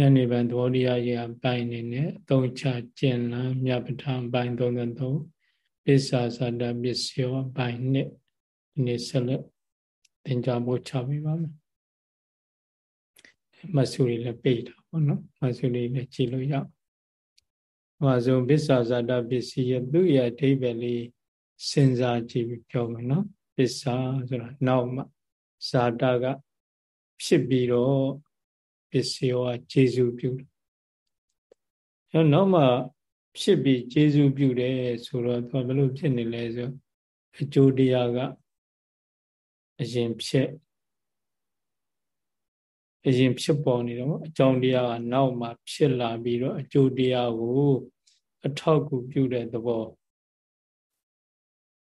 ညနေပိုင်းသဘောတရားရေပိုင်းနေနဲ့သုံးချကျင်လန်းမြပဋ္ဌာန်ပိုင်း33ပစ္စာသတ္တပစ္စယောပိုင်းနှစ်ဒီနေ့ဆက်လက်သင်ကြားဖို့ချပေးပါမယ်မဆူတွေလည်းပိတ်တာပေါ့နော်မဆူတွေလည်းကြည့်လို့ရအောင်ဟောဆိုပစ္စာဇာတပစ္စည်းရဲ့သူ့ရဲ့အဓိပ္ပာယ်လေးစဉ်းစားကြည့်ပြီးပြောမယ်နော်ပစ္စာဆိုတာနောက်မှဇာတကဖြစ်ပြီးတော့ ပစ္စည်းဝါကျေစုပြုတယ်အဲနောက်မှဖြစ်ပြီးကျေစုပြုတယ်ဆိုတော့သူဘယ်လိုဖြစ်နေလဲဆိုအကျိုးတရားကအရင်ဖြစ်အရင်ဖြစ်ပေါ်နေတော့အကြောင်းတရားကနောက်မှဖြစ်လာပြီးတော့အကျိုးတရားကိုအထောက်ကူပြုတဲ့သဘော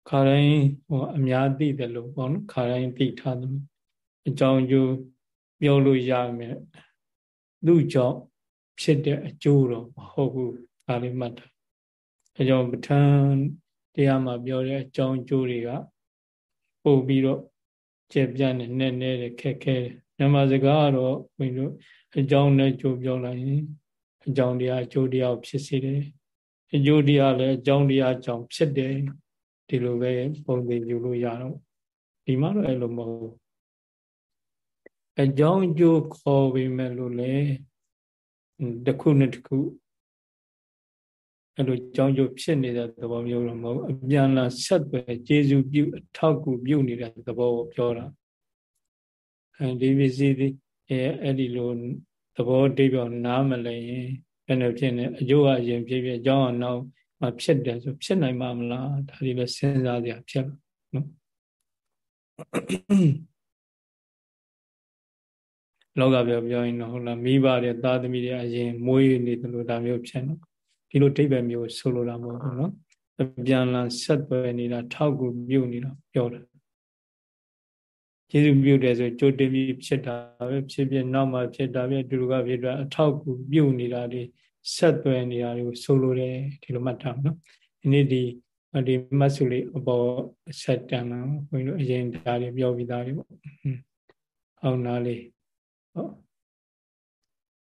ခါတိုင်းဟိုအများသိတယ်လို့ပေါ့နော်ခါတိုင်းသိထားတယ်အကြောင်းကျိုး ပြောလို့ရမယ်သူ့ကြောင့်ဖြစ်တဲ့အကျိုးတော့မဟုတ်ဘူးဒါလေးမှတ်တာအဲကြောင့်ပဋ္ဌာန်းတရားမှာပြောတဲ့အကြောင်းကျိုးတွေကပို့ပြီးတော့ကျေပြန့်နေနဲ့နဲ့ခက်ခဲတယ်မြန်မာစကားကတော့ဘုန်းကြီးတို့အကြောင်းနဲ့ကြိုးပြောလိုက်ရင်အကြောင်းတရားအကျိုးတရားဖြစ်စေတယ်အကျိုးတရားလည်းအကြောင်းတရားကြောင့်ဖြစ်တယ်ဒီလိုပဲပုံသိယူလို့ရတော့ဒီမှာတော့အဲ့လိုမဟုတ် အကြောင်းကျိုးခေါ်ပေမဲ့လို့လေတစ်ခုနဲ့တစ်ခုအဲ့လိုကြောင်းကျိုးဖြစ်နေတဲ့သဘောမျိုးတော့မဟုတ်အပြန်လာဆက်သွယ်ကျေစုပြုအထောက်ကူပြုနေတဲ့သဘောကိုပြောတာအဲဒီပစ္စည်းဒီအဲအဲ့ဒီလိုသဘောအဓိပ္ပာယ်နားမလဲရင်ဘယ်လိုဖြစ်နေအကျိုးအရင်ဖြစ်ဖြစ်အကြောင်းအနောက်မဖြစ်တယ်ဆိုဖြစ်နိုင်မှာမလားဒါဒီလည်းစဉ်းစားကြဖြစ်နော် လောကပြောပြောရင်တော့ဟုတ်လားမိဘတွေသားသမီးတွေအရင်မွေးနေတယ်လို့ဒါမျိုးဖြစ်နော်ဒီလိုအိဗယ်မျိုးဆိုလိုတာမဟုတ်ဘူးနော်အပြန်လန်ဆက်သွယ်နေတာထောက်ကူပြုတ်နေတာပြောတာကျေစုပြုတ်တယ်ဆိုကြိုတင်ပြီးဖြစ်တာပဲဖြစ်ဖြစ်နောက်မှဖြစ်တာပဲဒီလိုကဖြစ်တာအထောက်ကူပြုတ်နေတာတွေဆက်သွယ်နေတာတွေကိုဆိုလိုတယ်ဒီလိုမှတ်ထားနော်ဒီနေ့ဒီဒီမတ်စုလေးအပေါ်ဆက်တန်လာဘုန်းကြီးတို့အရင်ဒါတွေပြောပြီးသားတွေပေါ့အောင်နာလေး ဟုတ်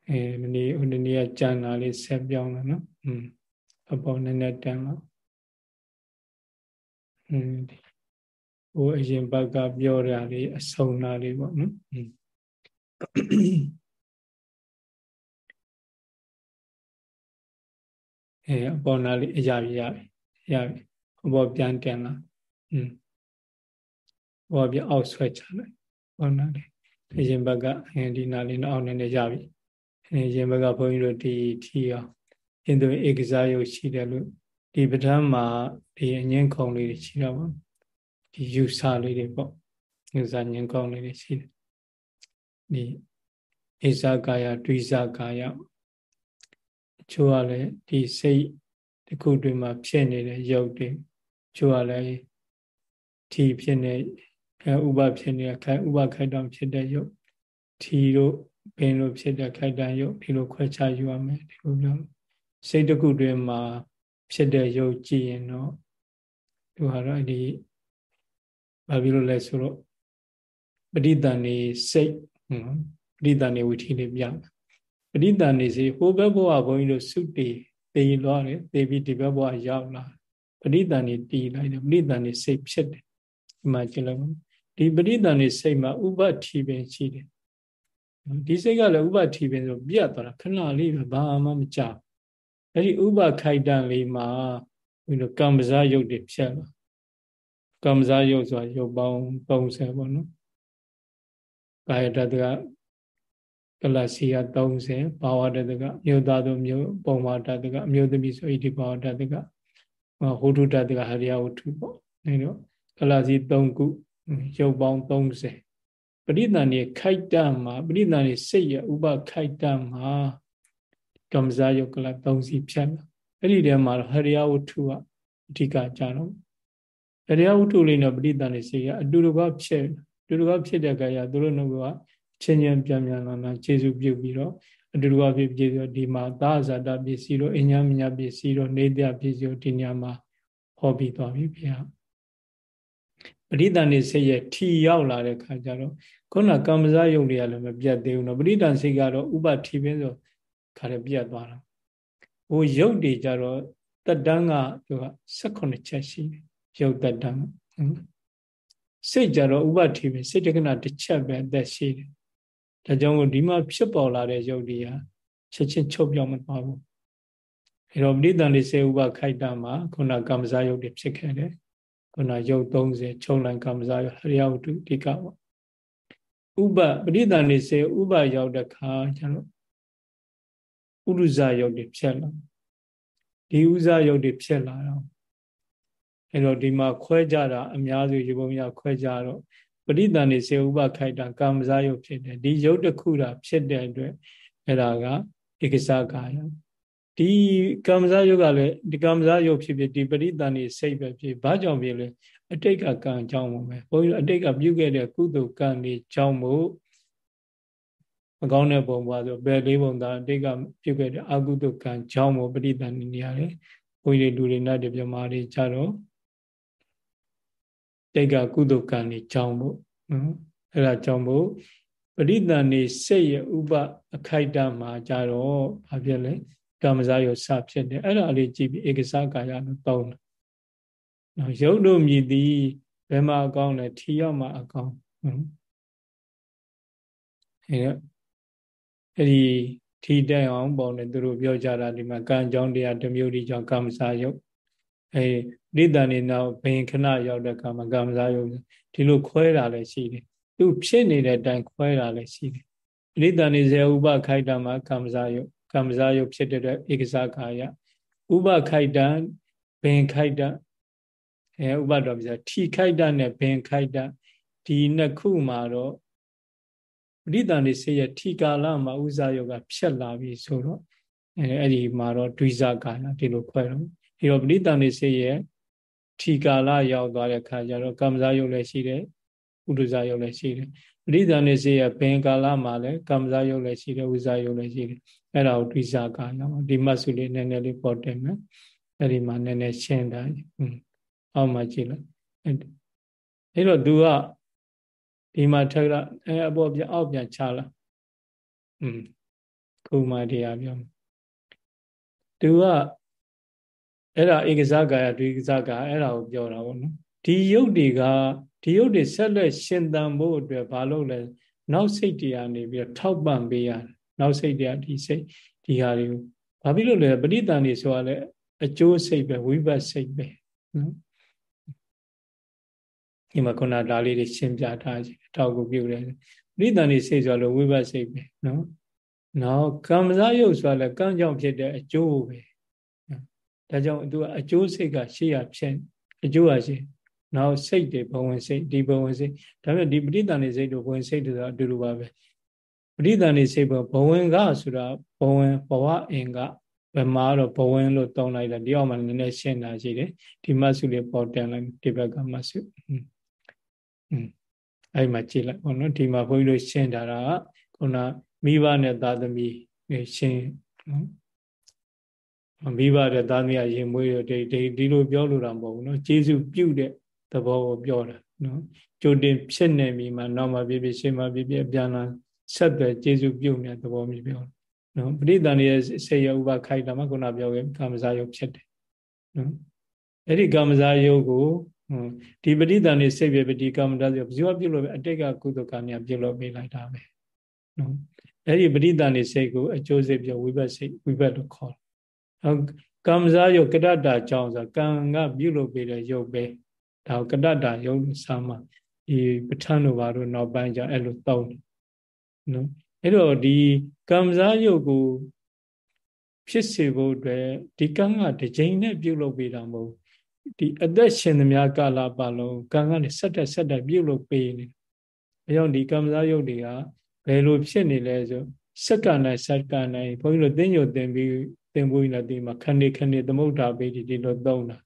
အဲမနေ့ဟိုနေ့ကကြံတာလေးဆက်ပြောင်းလာနော်อืมအပေါ်နည်းနည်းတန်လာอืมဟိုအရင်ဘက်ကပြောတာလေးအဆုံတာလေးပေါ့နော်อืมအဲအပေါ်နာလေးအရာပြရပြီရပြီအပေါ်ပြန်တင်လာอืมဘောပြအောက်ဆွဲချလိုက်ဘောနာလေး အရင်ဘက်ကအဲဒီနာလေးတော့အောက်နေနေရပြီအရင်ဘက်ကဘုန်းကြီးတို့ဒီထီအောင်အင်းသူဧကစားရုပ်ရှိတယ်လို့ဒီပဋ္ဌာန်းမှာဒီအငင်းခုံလေးတွေရှိတော့ပါဒီယူဆလေးတွေပေါ့ယူဆငင်းခုံလေးတွေရှိတယ်ဒီဧဇာကာယဒွိဇာကာယအချို့ကလည်းဒီစိတ်တစ်ခုတွင်မှာဖြစ်နေတဲ့ရုပ်တွေချို့ကလည်းထီဖြစ်နေ အဲဥပဖြစ်နေခိုင်ဥပခိုက်တောင်ဖြစ်တဲ့ရုပ်ထီတို့ပင်လို့ဖြစ်တဲ့ခိုက်တန်ရုပ်ဒီလိုခွဲခြားယူရမယ်ဒီလိုပြောစိတ်တစ်ခုတွင်မှာဖြစ်တဲ့ရုပ်ကြည့်ရင်တော့သူဟာတော့ဒီဘာဖြစ်လို့လဲဆိုတော့ပဋိသန္ဓေစိတ်ပဋိသန္ဓေဝိထီလေးပြပဋိသန္ဓေစိတ်ဟိုဘက်ဘဝဘုန်းကြီးတို့စုတည်တည်လွားတယ်တည်ပြီးဒီဘက်ဘဝရောက်လာပဋိသန္ဓေတည်လိုက်တယ်ပဋိသန္ဓေစိတ်ဖြစ်တယ်ဒီမှာကြည့်လိုက် ဒီပဋိသန္ဓေစိတ်မှာဥပ္ပထီပင်ရှိတယ်ဒီစိတ်ကလည်းဥပ္ပထီပင်ဆိုပြတ်သွားတာခဏလေးပဲဘာမှမကြောက်အဲ့ဒီဥပ္ပခိုက်တန်လေးမှာဘုလိုကံပဇာယုတ်တွေဖြတ်လာကံပဇာယုတ်ဆိုတာယုတ်ပေါင်း30ပေါ့နော်ကာယတတကကလစီက30ဘာဝတတကမြို့သားတို့မြို့ပုံဝတတကအမြို့သမီးဆိုဣတိဘာဝတတကဟိုထုတတကဟရိယဝတ္ထုပေါ့အဲတော့ကလစီ3ခု ရုပ်ပေါင်း30ပရိသန်နေခိုက်တမှာပရိသန်နေစိတ်ရဥပခိုက်တမှာကမ္မဇာယုတ်ကလ3စီဖြတ်လာအဲ့ဒီထဲမှာဟရိယဝတ္ထုကအဓိကကြတော့ဟရိယဝတ္ထုလေးနဲ့ပရိသန်နေစိတ်ရအတူတကွဖြစ်အတူတကွဖြစ်တဲ့အခါကျသူတို့နှစ်ကချင်းချင်းပြန်ပြန်လာလာခြေစုပြုတ်ပြီးတော့အတူတကွဖြစ်ပြီးတော့ဒီမှာသာဇာတပစ္စည်းတို့အညာမညာပစ္စည်းတို့နေတပစ္စည်းတို့ဒီညမှာဟောပြီးသွားပြီဗျာ ပရိသန်နေစိတ်ရဲ့ထီရောက်လာတဲ့ခါကျတော့ခုနကမ္မဇယုတ်တွေကလည်းမပြတ်သေးဘူးနော်ပရိသန်စိတ်ကတော့ဥပထီပင်းဆိုခါရပြတ်သွားတာဟိုယုတ်တွေကြတော့တက်တန်းကသူက18ချက်ရှိတယ်ယုတ်တက်တန်းစိတ်ကြတော့ဥပထီပင်းစိတ်တက္ကနာတစ်ချက်ပဲအသက်ရှိတယ်ဒါကြောင့်ဒီမှာဖြစ်ပေါ်လာတဲ့ယုတ်တွေကချက်ချင်းချုပ်ပြောင်းမသွားဘူးအဲတော့ပရိသန်လေးစေဥပခိုက်တာမှာခုနကမ္မဇယုတ်တွေဖြစ်ခဲ့တယ် ခုနယုတ်30ချုပ်လိုက်ကမ္မဇယုတ်ဟရိယဝတ္ထုဒီကပေါ့ဥပပရိသန်လေးစေဥပရောက်တဲ့ခါကျတော့ဥရုဇယုတ်တွေဖြစ်လာဒီဥဇယုတ်တွေဖြစ်လာတော့အဲတော့ဒီမှာခွဲကြတာအများစုရေပုံရခွဲကြတော့ပရိသန်နေစေဥပခိုက်တာကာမဇာယုတ်ဖြစ်တယ်ဒီယုတ်တစ်ခုတာဖြစ်တဲ့အတွက်အဲ့ဒါကဧကစကာယ ဒီကာမဇာယုတ်ကလည်းဒီကာမဇာယုတ်ဖြစ်ဖြစ်ဒီပရိသန်နေစိတ်ပဲဖြစ်ဘာကြောင့်ဖြစ်လဲအတိတ်ကကံကြောင့်ပဲဘုန်းကြီးအတိတ်ကပြုခဲ့တဲ့ကုသိုလ်ကံတွေကြောင့်မို့မကောင်းတဲ့ပုံပွားဆိုဘယ်လေးပုံသာအတိတ်ကပြုခဲ့တဲ့အကုသိုလ်ကံကြောင့်မို့ပရိသန်နေရတယ်ဘုန်းကြီးလူတွေနဲ့တပြမာတွေကြတော့တိတ်ကကုသိုလ်ကံတွေကြောင်းဖို့နော်အဲ့ဒါကြောင့်မို့ပရိသန်နေစိတ်ရဲ့ဥပအခိုက်တမှာကြတော့ဘာဖြစ်လဲ ကာမဇာယောစဖြစ်တယ်အဲ့ဒါလေးကြည့်ပြီးဧကစားကာယလို့တောင်းတယ်နော်ရုပ်တို့မြည်သည်ဘယ်မှာအကောင်းလဲထီရောက်မှာအကောင်းနော်အဲ့အဲ့ဒီထီတက်အောင်ပေါ့လေသူတို့ပြောကြတာဒီမှာကံကြောင်းတရားတစ်မျိုးဒီကြောင့်ကာမဇာယုတ်အဲနိဒာနေနောက်ဘင်ခဏရောက်တဲ့ကာမကာမဇာယုတ်ဒီလိုခွဲတာလည်းရှိတယ်သူဖြစ်နေတဲ့အတိုင်းခွဲတာလည်းရှိတယ်နိဒာနေဇေဥပခိုက်တာမှာကာမဇာယုတ် ကာမဇာယုတ်ဖြစ်တဲ့ဧကစားခါယဥပခိုက်တံဘင်ခိုက်တံအဲဥပတော်ပြထီခိုက်တံနဲ့ဘင်ခိုက်တံဒီနှစ်ခုမှာတော့ပရိသန်နေစေရထီကာလမှာဥဇာယုတ်ကဖြတ်လာပြီဆိုတော့အဲအဲ့ဒီမှာတော့ဒွိဇကာယဒီလိုခွဲတော့ဒီတော့ပရိသန်နေစေရထီကာလရောက်သွားတဲ့ခါကျတော့ကမ္မဇာယုတ်လည်းရှိတယ်ဥဒ္ဒဇာယုတ်လည်းရှိတယ် ပရိသန်နေစေရဘင်ကာလမှာလည်းကမ္မဇယုတ်လည်းရှိတယ်ဝိဇယုတ်လည်းရှိတယ်အဲ့ဒါကိုတိစာကာယဒီမဆုလေးနည်းနည်းလေးပေါ်တယ်မယ်အဲ့ဒီမှာနည်းနည်းရှင်းတာအောက်မှာကြည့်လိုက်အဲ့တော့ तू ကဒီမှာထက်ကအဲ့အပေါ်ပြအောက်ပြန်ချလာอืมခုမှတရားပြော तू ကအဲ့ဒါဧကဇာကာယဒွိကဇာကာအဲ့ဒါကိုပြောတာပေါ့နော် ဒီယုတ်တွေကဒီယုတ်တွေဆက်လက်ရှင်သန်ဖို့အတွက်ဘာလို့လဲနောက်စိတ်တရားနေပြီးထောက်ပံ့ပေးရတယ်နောက်စိတ်တရားဒီစိတ်ဒီဟာတွေကိုဘာဖြစ်လို့လဲပဋိသန္ဓေဆိုတာလဲအကျိုးစိတ်ပဲဝိဘတ်စိတ်ပဲနော်ဒီမှာခုနဒါလေးတွေရှင်းပြထားခြင်းထောက်ကိုပြုတယ်ပဋိသန္ဓေစိတ်ဆိုလို့ဝိဘတ်စိတ်ပဲနော်နောက်ကမ္မဇယုတ်ဆိုတာလဲကံကြောင့်ဖြစ်တဲ့အကျိုးပဲဒါကြောင့်သူကအကျိုးစိတ်ကရှေ့ရဖြစ်အကျိုးဟာရှိ နောက်စိတ်တွေဘဝင်စိတ်ဒီဘဝင်စိတ်ဒါပေမဲ့ဒီပဋိသန္ဓေစိတ်တို့ဘဝင်စိတ်တို့ဆိုအတူတူပါပဲပဋိသန္ဓေစိတ်ဘဝင်ကဆိုတာဘဝင်ဘဝအင်ကဗမာတော့ဘဝင်လို့တောင်းလိုက်တယ်ဒီအောင်မှနည်းနည်းရှင်းတာရှိတယ်ဒီမတ်စုလေးပေါ်တင်လိုက်ဒီဘက်ကမတ်စုอืมအဲ့မှာကြည့်လိုက်ပေါ့နော်ဒီမှာဘုန်းကြီးတို့ရှင်းတာကခုနမိဘနဲ့သာသမီရှင်းနော်မိဘတဲ့သားမီးရင်မွေးရဒီဒီဒီလိုပြောလို့တာမဟုတ်ဘူးနော်ကျေစုပြုတဲ့ သဘောကိုပြောတာနော်ကြိုတင်ဖြစ်နေပြီမှနောက်မှပြပြရှင်းမှပြပြပြန်လာဆက်သွယ်ကျေစုပြုနေတဲ့သဘောမျိုးပြောနော်ပရိသန်ရဲ့ဆေယဥပခိုက်တာမှခုနပြောခဲ့ကာမဇာယုတ်ဖြစ်တယ်နော်အဲ့ဒီကာမဇာယုတ်ကိုဒီပရိသန်နေစိတ်ပြဒီကာမဇာယုတ်ဘယ်သူကပြုလို့ပဲအတိတ်ကကုသကံများပြုလို့ပေးလိုက်တာပဲနော်အဲ့ဒီပရိသန်နေစိတ်ကိုအကျိုးစိတ်ပြောဝိဘတ်စိတ်ဝိဘတ်လို့ခေါ်ကမ္မဇာယုတ်ကတ္တတာကြောင့်ဆိုကံကပြုလုပ်ပေးတဲ့ယုတ်ပဲ ဒါကတ္တတာယုတ်လို့စာမှဒီပဋ္ဌာန်းတို့ဘာလို့နောက်ပိုင်းကျအဲ့လိုတောင်းတယ်နော်အဲ့တော့ဒီကမ္မဇာယုတ်ကိုဖြစ်စေဖို့အတွက်ဒီကံကတစ်ချိန်နဲ့ပြုလုပ်ပေးတာမဟုတ်ဒီအသက်ရှင်သမျှကာလပတ်လုံးကံကနေဆက်တက်ဆက်တက်ပြုလုပ်ပေးနေအကြောင်းဒီကမ္မဇာယုတ်တွေကဘယ်လိုဖြစ်နေလဲဆိုစက္ကန့်တိုင်းစက္ကန့်တိုင်းဘုန်းကြီးတို့သိညိုသင်ပြီးသင်ဖို့ရတဲ့ဒီမှာခဏခဏသမုဒ္ဒါပေဒီဒီလိုသုံးတာ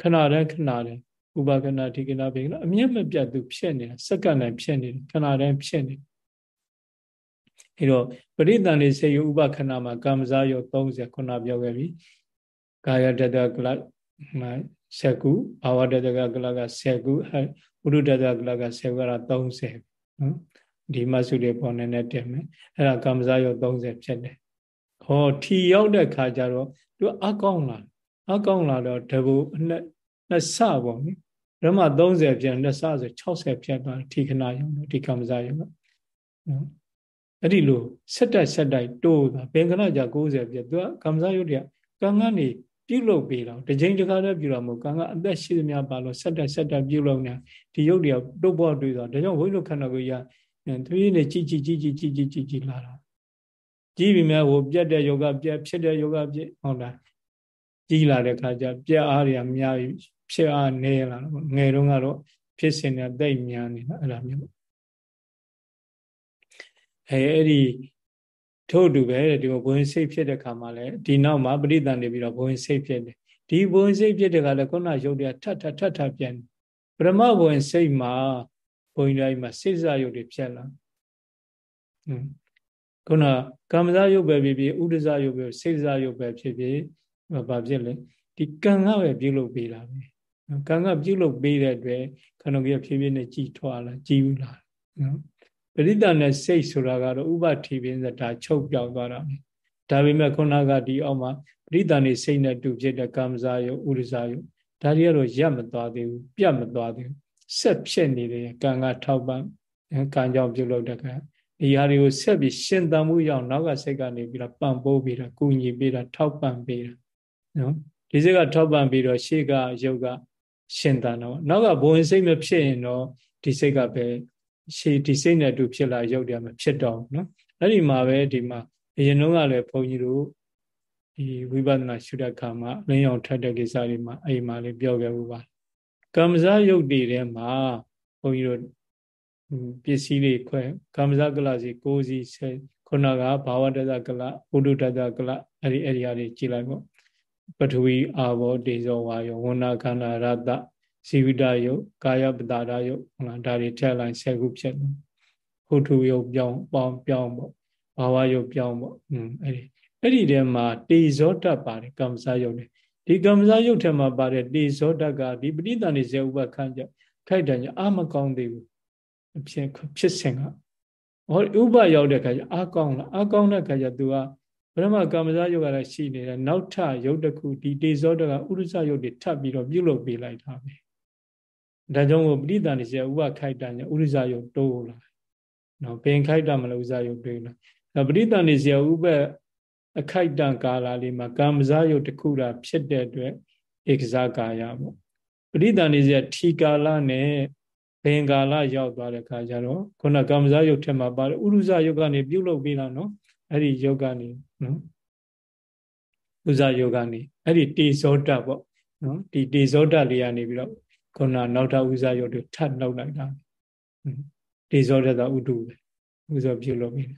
ခဏတည်းခဏတည်း ဥပကနာထိကနာဘေကနာအမြတ်မပြတ်သူဖြစ်နေတာစက္ကန့်တိုင်းဖြစ်နေတယ်ခဏတိုင်းဖြစ်နေအဲတော့ပရိသန်နေစေယဥပခဏမှာကာမဇာယော30ခုနပြောခဲ့ပြီကာယတတကလမှာ7ခုဘာဝတတကကလက7ခုဝဒ္ဓတကလက10ကတော့30နော်ဒီမဆုတွေပေါ်နေနဲ့တင်မယ်အဲ့ဒါကမ္မဇယုတ်30ဖြစ်တယ်ဟောထီရောက်တဲ့ခါကျတော့သူအကောင်းလာအကောင်းလာတော့တဘူနှစ်နှစ်ဆပေါ့နိ ဓမ္မ30ဖြစ်နှစ်ဆဆို60ဖြစ်သွားထီခဏယုံတော့ဒီကမ္မဇယုတ်ကနော်အဲ့ဒီလိုဆက်တိုက်ဆက်တိုက်တိုးတာဘင်္ဂနာကြ90ပြည့်သူကကမ္မဇယုတ်တွေကကံကနေပြုတ်လုပြီးတော့တစ်ချိန်တစ်ခါတည်းပြုတ်တော့မဟုတ်ကံကအသက်ရှိသမျှပါလို့ဆက်တိုက်ဆက်တိုက်ပြုတ်လုနေဒီယုတ်တွေကတုတ်ပေါ်တွေ့တော့ဒါကြောင့်ဝိလုခန္ဓာကိုရသူကြီးနေကြည်ကြည်ကြည်ကြည်ကြည်ကြည်ကြည်ကြည်လာတာကြည်ပြီမဲ့ဟိုပြတ်တဲ့ယောဂပြတ်ဖြစ်တဲ့ယောဂပြတ်ဟုတ်လားကြီးလာတဲ့ခါကျပြတ်အားတွေကများ ဖြစ်အားနေလာတော့ငယ်တုန်းကတော့ဖြစ်စဉ်တွေတိတ်များနေတာအဲ့လိုမျိုးအဲအဲ့ဒီထို့တူပဲဒီဘဝင်စိတ်ဖြစ်တဲ့ခါမှာလည်းဒီနောက်မှာပရိသန်နေပြီးတော့ဘဝင်စိတ်ဖြစ်တယ်ဒီဘဝင်စိတ်ဖြစ်တဲ့ခါလည်းခုနရုပ်တွေကထပ်ထပ်ထပ်ထပ်ပြန်ပရမဘဝင်စိတ်မှာဘုံတိုင်းမှာစိတ်စားရုပ်တွေဖြစ်လာอืมခုနကမ္မဇာရုပ်ပဲဖြစ်ဖြစ်ဥဒ္ဒဇာရုပ်ပဲစိတ်စားရုပ်ပဲဖြစ်ဖြစ်ဘာဖြစ်လဲဒီကံကပဲပြုလုပ်ပေးတာပဲ ကံကပြုလုပ်ပေးတဲ့အတွက်ခန္ဓာကြီးဖြည်းဖြည်းနဲ့ကြည်ထွားလာကြည်ယူလာနော်ပရိသတ်နဲ့စိတ်ဆိုတာကတော့ဥပတိပင်းစဒါချုပ်ပြောက်သွားတာပဲဒါပေမဲ့ခုနကဒီအောက်မှာပရိသတ်နဲ့စိတ်နဲ့တူဖြစ်တဲ့ကမ္မဇာယုဥရဇာယုဒါတွေကတော့ရပ်မသွားသေးဘူးပြတ်မသွားသေးဘူးဆက်ဖြစ်နေတယ်ကံကထောက်ပံ့ကံကြောင့်ပြုလုပ်တဲ့ကံဒီဟာတွေကိုဆက်ပြီးရှင်သန်မှုရောက်နောက်ကစိတ်ကနေပြီးတော့ပံ့ပိုးပြီးတော့ကုညီပြီးတော့ထောက်ပံ့ပြီးတော့နော်ဒီစိတ်ကထောက်ပံ့ပြီးတော့ရှေ့ကယုတ်က ရှင်သန်တော့နောက်ကဘဝင်စိတ်မဖြစ်ရင်တော့ဒီစိတ်ကပဲရှေ့ဒီစိတ်နဲ့တူဖြစ်လာရုပ်တယ်မဖြစ်တော့ဘူးနော်အဲ့ဒီမှာပဲဒီမှာအရင်တော့ကလည်းဘုန်းကြီးတို့ဒီဝိပဿနာရှုတဲ့အခါမှာလင်းအောင်ထပ်တဲ့ကိစ္စတွေမှာအဲ့မှာလေးပြောခဲ့ဘူးပါကမ္မဇယုတ်တွေထဲမှာဘုန်းကြီးတို့ပစ္စည်းတွေခွဲကမ္မဇကလစီ6စီခုနကဘာဝတ္တကလဘုဒ္ဓတ္တကလအဲ့ဒီအဲ့ဒီဟာတွေကြည်လိုက်ပေါ့ ပထဝီအာဘောဒေဇောဝါယောဝဏခန္ဓာရတ္တဇီဝိတယုတ်ကာယပတာရယုတ်ဟုတ်လားဒါတွေထက်လိုက်၁၀ခုဖြစ်တယ်ဟုထုယုတ်ပြောင်းပေါင်းပြောင်းပေါ့ဘာဝယုတ်ပြောင်းပေါ့อืมအဲ့ဒီအဲ့ဒီထဲမှာတေဇောတတ်ပါတယ်ကမ္မဇယုတ်တွေဒီကမ္မဇယုတ်ထဲမှာပါတဲ့တေဇောတတ်ကဒီပဋိသန္ဓေဇေဥပခန့်ကြခိုက်တယ်ညအာမကောင်းသေးဘူးဖြစ်ဖြစ်စဉ်ကဟောဥပရောက်တဲ့ခါကျအာကောင်းလားအာကောင်းတဲ့ခါကျ तू က ဘရမကမ္မဇယုတ်ကလည်းရှိနေတယ်နောက်ထယုတ်တစ်ခုဒီတေဇောတကဥရဇယုတ်တွေထပ်ပြီးတော့ပြုလုပ်ပေးလိုက်တာပဲဒါကြောင့်မို့ပဋိသန္ဓေစေဥပခိုက်တာညဥရိဇယုတ်တိုးလာနော်ပင်ခိုက်တာမလို့ဥဇယုတ်တွေးလာအဲပဋိသန္ဓေစေဥပအခိုက်တံကာလလေးမှာကာမဇယုတ်တစ်ခုတာဖြစ်တဲ့အတွက်ဧကဇကာယပေါ့ပဋိသန္ဓေစေထီကာလနဲ့ဘင်ကာလရောက်သွားတဲ့အခါကျတော့ခုနကာမဇယုတ်ထက်မှာပါတယ်ဥရုဇယုတ်ကနေပြုတ်လုပြီးလာနော် အဲ့ဒီယုတ်ကနေနော်ဥဇယုတ်ကနေအဲ့ဒီတေဇောတပေါ့နော်ဒီတေဇောတလေးကနေပြီးတော့ခုနနောက်ထပ်ဥဇာယုတ်တွေထပ်နှုတ်လိုက်တာတေဇောတတာဥတုပဲဥဇောပြုလုပ်ပြီး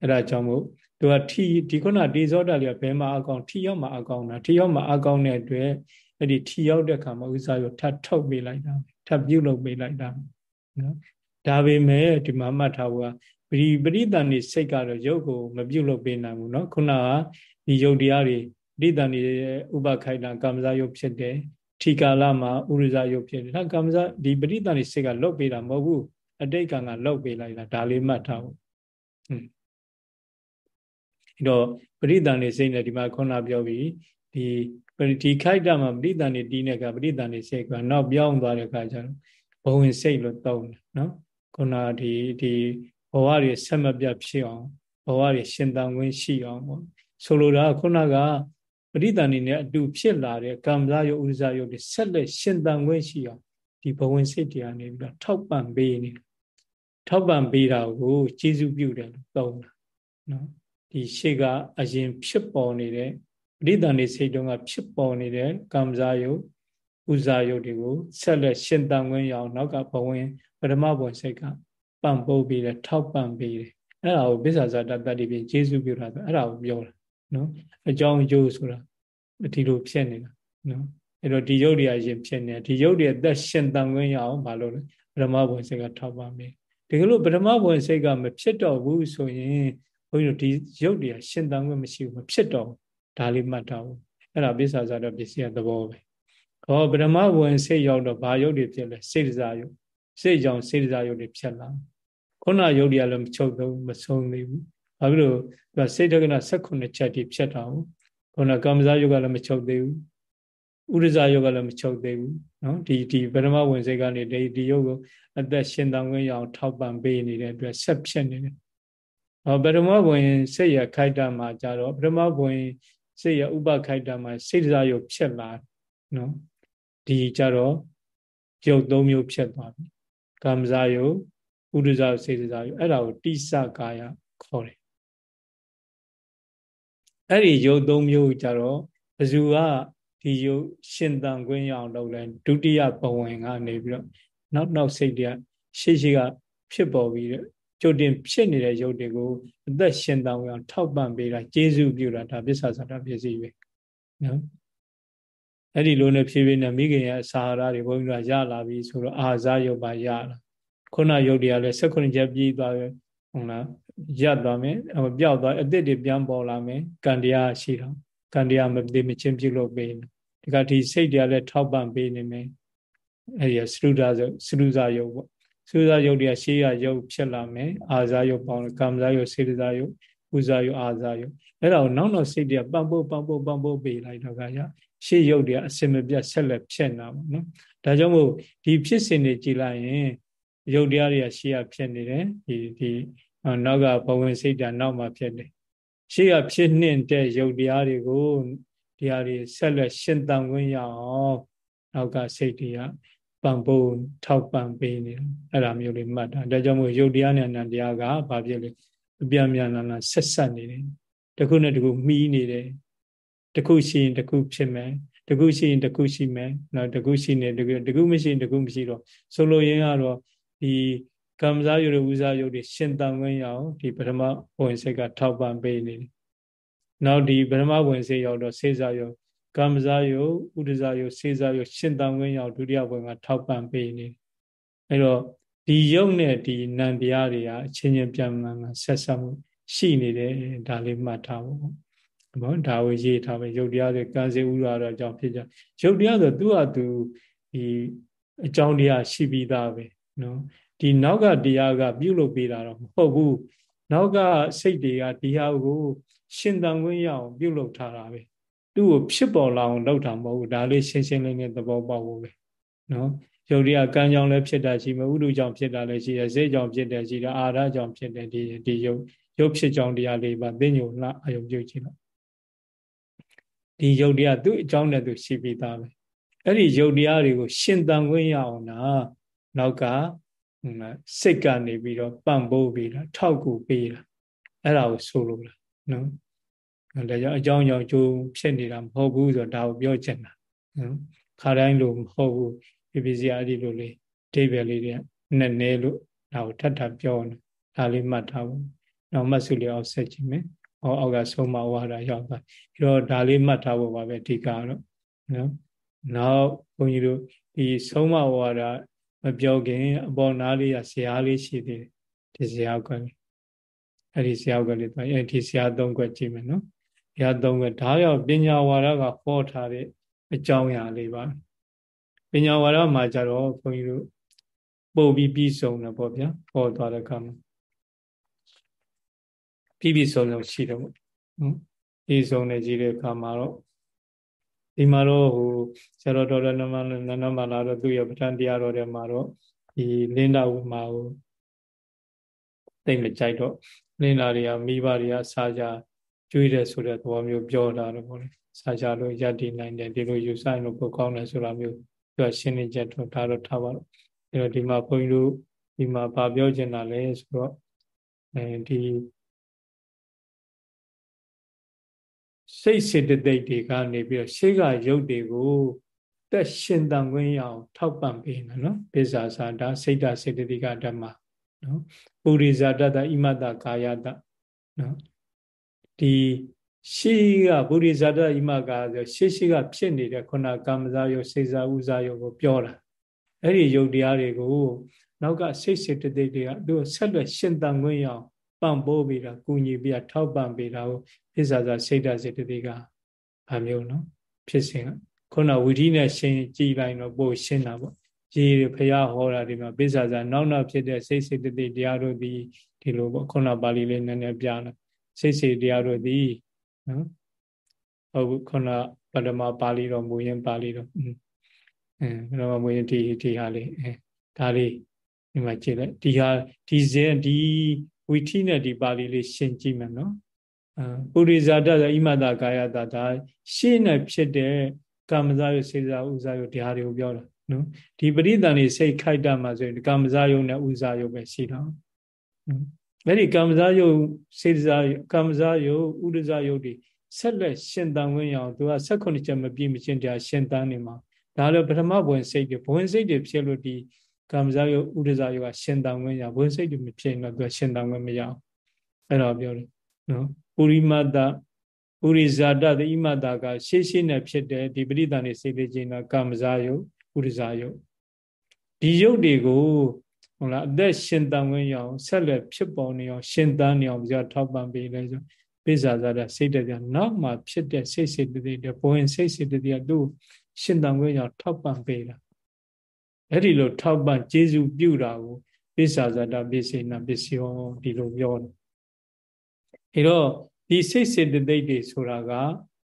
အဲ့ဒါကြောင့်မို့သူကထီဒီခုနတေဇောတလေးကဘယ်မှာအကောင်ထီရောက်မှာအကောင်တာထီရောက်မှာအကောင်တဲ့အတွက်အဲ့ဒီထီရောက်တဲ့ခါမှာဥဇာယုတ်ထပ်ထုတ်ပေးလိုက်တာထပ်ပြုလုပ်ပေးလိုက်တာနော်ဒါပေမဲ့ဒီမှာမှတ်ထားဖို့က ပရိပရိသန်နေစိတ်ကတော့ရုပ်ကိုမပြုတ်လို့ပေးနိုင်ဘူးเนาะခုနကဒီရုပ်တရားတွေပရိသန်နေဥပခိုက်တာကာမဇာယုတ်ဖြစ်တယ်ထီကာလမှာဥရိဇယုတ်ဖြစ်တယ်ဒါကမ္မဇဒီပရိသန္တိစိတ်ကလုတ်ပေးတာမဟုတ်ဘူးအတိတ်ကံကလုတ်ပေးလိုက်တာဒါလေးမှတ်ထားဖို့ဟွန်းအဲ့တော့ပရိသန္တိစိတ်နဲ့ဒီမှာခုနပြောပြီးဒီဒီခိုက်တာမှာပရိသန္တိတီးတဲ့ကပရိသန္တိစိတ်ကနောက်ပြောင်းသွားတဲ့အခါကျတော့ဘဝင်စိတ်လို့သုံးတယ်နော်ခုနဒီဒီ ဘဝတွေဆက်မပြတ်ဖြစ်အောင်ဘဝတွေရှင်သန်ခွင့်ရှိအောင်ပေါ့ဆိုလိုတာခုနကပရိသန်နေနဲ့အတူဖြစ်လာတဲ့ကံစားယုတ်ဥဒ္ဇယုတ်တွေဆက်လက်ရှင်သန်ခွင့်ရှိအောင်ဒီဘဝင်စိတ်တရားနေပြီးတော့ထောက်ပံ့ပေးနေထောက်ပံ့ပေးတာကိုကျေစုပြုတယ်လို့သုံးတာနော်ဒီရှေ့ကအရင်ဖြစ်ပေါ်နေတဲ့ပရိသန်နေစိတ်တုံးကဖြစ်ပေါ်နေတဲ့ကံစားယုတ်ဥဇာယုတ်တွေကိုဆက်လက်ရှင်သန်ခွင့်ရအောင်နောက်ကဘဝင်ပထမဘဝင်စိတ်က ပံ့ပိုးပေးတယ်ထောက်ပံ့ပေးတယ်အဲ့ဒါကိုပစ္ဆာဇာတတ္တိပြင်ကျေစုပြုတာဆိုအဲ့ဒါကိုပြောတာနော်အကြောင်းအကျိုးဆိုတာဒီလိုဖြစ်နေတာနော်အဲ့တော့ဒီယုတ်တွေကရင်ဖြစ်နေဒီယုတ်တွေအသက်ရှင်တန်ခွင့်ရအောင်မလုပ်လဲပထမဘုံစိတ်ကထောက်ပါမယ်ဒီကလို့ပထမဘုံစိတ်ကမဖြစ်တော့ဘူးဆိုရင်ဘုန်းကြီးတို့ဒီယုတ်တွေကရှင်တန်ခွင့်မရှိဘူးမဖြစ်တော့ဒါလေးမှတ်ထားဖို့အဲ့ဒါပိဿာဇာတော့ပစ္စည်းသဘောပဲဟောပထမဘုံစိတ်ရောက်တော့ဘာယုတ်တွေဖြစ်လဲစိတ်စားယုတ်စိတ်ကြောင့်စေတစာယုတ်တွေဖြစ်လာ ခုနယုတ်တွေကလည်းမချုပ်သေးဘူးမဆုံးသေးဘူးဘာဖြစ်လို့သူကစိတ်တက္ကနာ16ချက်တိဖြစ်တာဟုတ်ခုနကမ္မဇာယုတ်ကလည်းမချုပ်သေးဘူးဥရဇာယုတ်ကလည်းမချုပ်သေးဘူးနော်ဒီဒီဗရမဝင်စိတ်ကနေဒီဒီယုတ်ကိုအသက်ရှင်တန်ခွင့်ရအောင်ထောက်ပံ့ပေးနေတဲ့အတွက်ဆက်ဖြစ်နေတယ်ဟောပရမဘဝင်စိတ်ရခိုက်တာမှာကြတော့ပရမဘဝင်စိတ်ရဥပခိုက်တာမှာစိတ်စားရုပ်ဖြစ်လာနော်ဒီကြတော့ရုပ်သုံးမျိုးဖြစ်သွားပြီကာမဇာယု ဥဒ္ဒဇာစေတဇာယုအဲ့ဒါကိုတိစကာယခေါ်တယ်အဲ့ဒီရုပ်သုံးမျိုးကြတော့ဘဇူကဒီရုပ်ရှင်တန်ခွင့်ရအောင်လုပ်လဲဒုတိယဘဝင်ကနေပြီးတော့နောက်နောက်စိတ်တွေကရှေ့ရှေ့ကဖြစ်ပေါ်ပြီးတော့ကြိုတင်ဖြစ်နေတဲ့ရုပ်တွေကိုအသက်ရှင်တန်အောင်ထောက်ပံ့ပေးတာကျေးဇူးပြုတာဒါပစ္ဆာသတ္တပစ္စည်းပဲနော်အဲ့ဒီလိုနဲ့ဖြည်းဖြည်းနဲ့မိခင်ရဲ့စာဟာရတွေဘုန်းကြီးကရလာပြီဆိုတော့အာဇာရုပ်ပါရလာ ခုနရုပ်တွေကလည်း16ချက်ပြီးသွားပြီဟုတ်လားရပ်သွားမယ်ပျောက်သွားအသစ်တွေပြန်ပေါ်လာမယ်ကံတရားရှိတော့ကံတရားမသိမချင်းပြုလုပ်ပေးနေဒီကဒီစိတ်တွေကလည်းထောက်ပံ့ပေးနေမယ်အဲ့ဒီစရုဒ္ဓဆိုစရုဇာယုတ်ပေါ့စရုဇာယုတ်တွေကရှေးရယုတ်ဖြစ်လာမယ်အာဇာယုတ်ပေါင်းကာမဇာယုတ်စေတဇာယုတ်ဥဇာယုတ်အာဇာယုတ်အဲ့ဒါကိုနောက်နောက်စိတ်တွေကပံ့ပိုးပံ့ပိုးပံ့ပိုးပေးလိုက်တော့ကရရှေးယုတ်တွေကအစင်မပြတ်ဆက်လက်ဖြစ်နေတာပေါ့နော်ဒါကြောင့်မို့ဒီဖြစ်စဉ်တွေကြည်လိုက်ရင် ယုတ်တရားတွေကရှေးရဖြစ်နေတယ်ဒီဒီနောက်ကဘဝင်စိတ်ဓာတ်နောက်မှဖြစ်တယ်ရှေးရဖြစ်နှင့်တဲ့ယုတ်တရားတွေကိုဒီဟာတွေဆက်လက်ရှင်းတန်ခွင့်ရအောင်နောက်ကစိတ်တွေကပံပိုးထောက်ပံ့ပေးနေတယ်အဲ့ဒါမျိုးလေးမှတ်တာဒါကြောင့်မို့ယုတ်တရားနဲ့အနန္တရားကဘာဖြစ်လဲအပြပြန်လာလာဆက်ဆက်နေတယ်တခုနဲ့တခုမှီးနေတယ်တခုရှိရင်တခုဖြစ်မယ်တခုရှိရင်တခုရှိမယ်နော်တခုရှိနေတခုတခုမရှိရင်တခုမရှိတော့ဆိုလိုရင်းကတော့ ဒီကမ္မဇာယုတ်ဥဇာယုတ်တွေရှင်တန်ခွင့်ရအောင်ဒီပထမဝင်စိတ်ကထောက်ပံ့ပေးနေတယ်နောက်ဒီပထမဝင်စိတ်ရောက်တော့စေစာယုတ်ကမ္မဇာယုဥဒဇာယုစေစာယုရှင်တန်ခွင့်ရောက်ဒုတိယဘဝင်ကထောက်ပံ့ပေးနေအဲတော့ဒီယုတ်နဲ့ဒီနံတရားတွေကအချင်းချင်းပြန်မှန်မှဆက်ဆက်မှုရှိနေတယ်ဒါလေးမှတ်ထားဖို့ပေါ့ဒါကိုရေးထားပဲယုတ်တရားတွေကံစေဥရတော့အကြောင်းဖြစ်ကြယုတ်တရားဆိုသူ့ဟာသူဒီအကြောင်းတရားရှိပြီးသားပဲနော် ဒီနောက်ကတရားကပြုလုပ်ပေးတာတော့မဟုတ်ဘူးနောက်ကစိတ်တွေကဒီဟာကို ရှင်တန်ခွင့်ရအောင်ပြုလုပ်ထားတာပဲသူ့ကိုဖြစ်ပေါ်လာအောင်လုပ်တာမဟုတ်ဘူးဒါလေးရှင်းရှင်းလင်းလင်းသဘောပေါက်ဖို့ပဲနော်ယုတ်တရားကံကြောင့်လည်းဖြစ်တာရှိမယ်ဥဒုကြောင့်ဖြစ်တာလည်းရှိတယ်စိတ်ကြောင့်ဖြစ်တယ်ရှိတယ်အာရကြောင့်ဖြစ်တယ်ဒီဒီယုတ်ယုတ်ဖြစ်ကြောင့်တရားလေးပါသိညုံလှအယုံပြုတ်ကြည့်တော့ဒီယုတ်တရားသူ့အကြောင်းနဲ့သူရှိပြီးသားပဲအဲ့ဒီယုတ်တရားတွေကို ရှင်တန်ခွင့်ရအောင်နာနောက်က စိတ်ကနေပြီးတော့ပံ့ပိုးပေးတာထောက်ကူပေးတာအဲ့ဒါကိုဆိုလိုလားနော်ဒါကြောင့်အကြောင်းကြောင့်ကျိုးဖြစ်နေတာမဟုတ်ဘူးဆိုတော့ဒါကိုပြောချင်တာနော်ခါတိုင်းလို့မဟုတ်ဘူးပြပြစီအဲ့ဒီလိုလေးဒိဗယ်လေးတွေနဲ့နဲလို့ဒါကိုထပ်ထပ်ပြောနေဒါလေးမှတ်ထားဖို့နောက်မှတ်စုလေးအောင်ဆက်ကြည့်မယ်ဟောအောက်ကဆုံးမဝါဒရောက်သွားပြီးတော့ဒါလေးမှတ်ထားဖို့ပါပဲအဓိကတော့နော်နောက်ဘုန်းကြီးတို့ဒီဆုံးမဝါဒ မပြောခင်အပေါ်နားလေးရဆရာလေးရှိသေးတယ်ဒီဆရာကလေးအဲ့ဒီဆရာကလေးတော့အဲ့ဒီဆရာသုံးခွက်ကြည့်မယ်နော်ဆရာသုံးခွက်ဒါရောက်ပညာဝါဒကဟောထားတဲ့အကြောင်းအရာလေးပါပညာဝါဒမှာကြတော့ဘုန်းကြီးတို့ပို့ပြီးပြီးဆုံးတယ်ပေါ့ဗျာဟောသွားတဲ့အခါမှာပြီးပြီးဆုံးဆုံးရှိတယ်ပေါ့နော်ပြီးဆုံးနေကြည့်တဲ့အခါမှာတော့ ဒီမှာတော့ဟိုဆရာတော်တော်နမနနမလာတော့သူ့ရဲ့ပဋ္ဌာန်းတရားတော်ထဲမှာတော့ဒီလင်းတာဝမှာဟိုသိမကြိုက်တော့လင်းတာတွေကမိဘတွေကစာကြကျွေးတယ်ဆိုတဲ့သဘောမျိုးပြောတာတော့ပေါ့လေစာကြလို့ယက်တည်နိုင်တယ်ဒီလိုယူဆိုင်လို့ကိုကောင်းတယ်ဆိုတာမျိုးပြောရှင်းနေချက်တော့ဒါတော့ထားပါတော့အဲတော့ဒီမှာဘုန်းကြီးတို့ဒီမှာဗာပြောချင်တာလဲဆိုတော့အဲဒီ စိတ်စေတသိက်တွေကနေပြီးတော့ရှေ့ကရုပ်တွေကိုတက်ရှင်တန်ခွင့်ရအောင်ထောက်ပံ့ပေးနေနော်ပိဇာဇာတာစိတ်တစေတသိကဓမ္မနော်ပုရိဇာတတဣမတကာယတနော်ဒီရှိကပုရိဇာတဣမကာဆိုရှေ့ရှိကဖြစ်နေတဲ့ခုနကာမဇာယုတ်စေဇာဥဇာယုတ်ကိုပြောတာအဲ့ဒီယုတ်တရားတွေကိုနောက်ကစိတ်စေတသိက်တွေကသူဆက်လက်ရှင်တန်ခွင့်ရအောင် ပံ့ပိုးပေးတာကူညီပြီးထောက်ပံ့ပေးတာကိုပစ္ဆာစာစိတ်ဓာတ်စေတသိက်ကဗာမျိုးနော်ဖြစ်စဉ်ကခုနဝီထိနဲ့ရှင်းကြည်လိုက်တော့ပို့ရှင်းတာပေါ့ရေဖရာဟောတာဒီမှာပိဿာဇာနောက်နောက်ဖြစ်တဲ့စိတ်စိတ်တည်းတရားတို့ဒီဒီလိုပေါ့ခုနပါဠိလေးနည်းနည်းပြလာစိတ်စိတ်တရားတို့ဒီနော်ဟုတ်ခုနပထမပါဠိတော်မူရင်ပါဠိတော်အဲပထမမူရင်ဒီဒီဟာလေးအဲဒါလေးဒီမှာကြည့်လိုက်ဒီဟာဒီဇင်ဒီ ဝီထိနဲ့ဒီပါဠိလေးရှင်းကြည့်မယ်နော်ပုရိဇာတဆိုဣမတကာယတာဒါရှင်းနဲ့ဖြစ်တဲ့ကာမဇာယစေဇာဥဇာယဒီဟာတွေကိုပြောတာနော်ဒီပရိသန်နေစိတ်ခိုက်တတ်မှာဆိုရင်ကာမဇာယုံနဲ့ဥဇာယုံပဲရှိတော့အဲ့ဒီကာမဇာယုံစေဇာကာမဇာယုံဥဒဇာယုံဒီဆက်လက်ရှင်တန်ဝင်ရအောင်သူက16ချက်မပြည့်မချင်းတရားရှင်တန်နေမှာဒါလည်းပထမဘဝင်စိတ်တွေဘဝင်စိတ်တွေဖြစ်လို့ဒီ ကာမဇာယုံဥဒဇာယုံကရှင်တန်ဝင်ရဘဝင်စိတ်တွေမဖြစ်ရင်တော့သူကရှင်တန်ဝင်မရအောင်အဲ့တော့ပြောတယ်နော်ပုရိမတပုရိဇာတတိမတကရှေ့ရှေ့နဲ့ဖြစ်တဲ့ဒီပရိသန်နေစိတ်လေးချင်းတော့ကာမဇာယုဥရိဇာယုဒီယုတ်တွေကိုဟုတ်လားအသက်ရှင်တန်ဝင်ရအောင်ဆက်လက်ဖြစ်ပေါ်နေအောင်ရှင်သန်နေအောင်ပြောထောက်ပံ့ပေးလဲဆိုပိဇာဇာတစိတ်တဲ့နောက်မှဖြစ်တဲ့စိတ်စိတ်တည်းတဲ့ဘဝင်စိတ်စိတ်တည်းကသူ့ရှင်တန်ဝင်ရအောင်ထောက်ပံ့ပေးတာ အဲ့ဒီလိုထောက်ပံ့ကျေစုပြုတာကိုပိဇာဇာတပိစေနာပစ္စယောဒီလိုပြောတယ်အဲတော့ဒီစိတ်စေတသိက်တွေဆိုတာက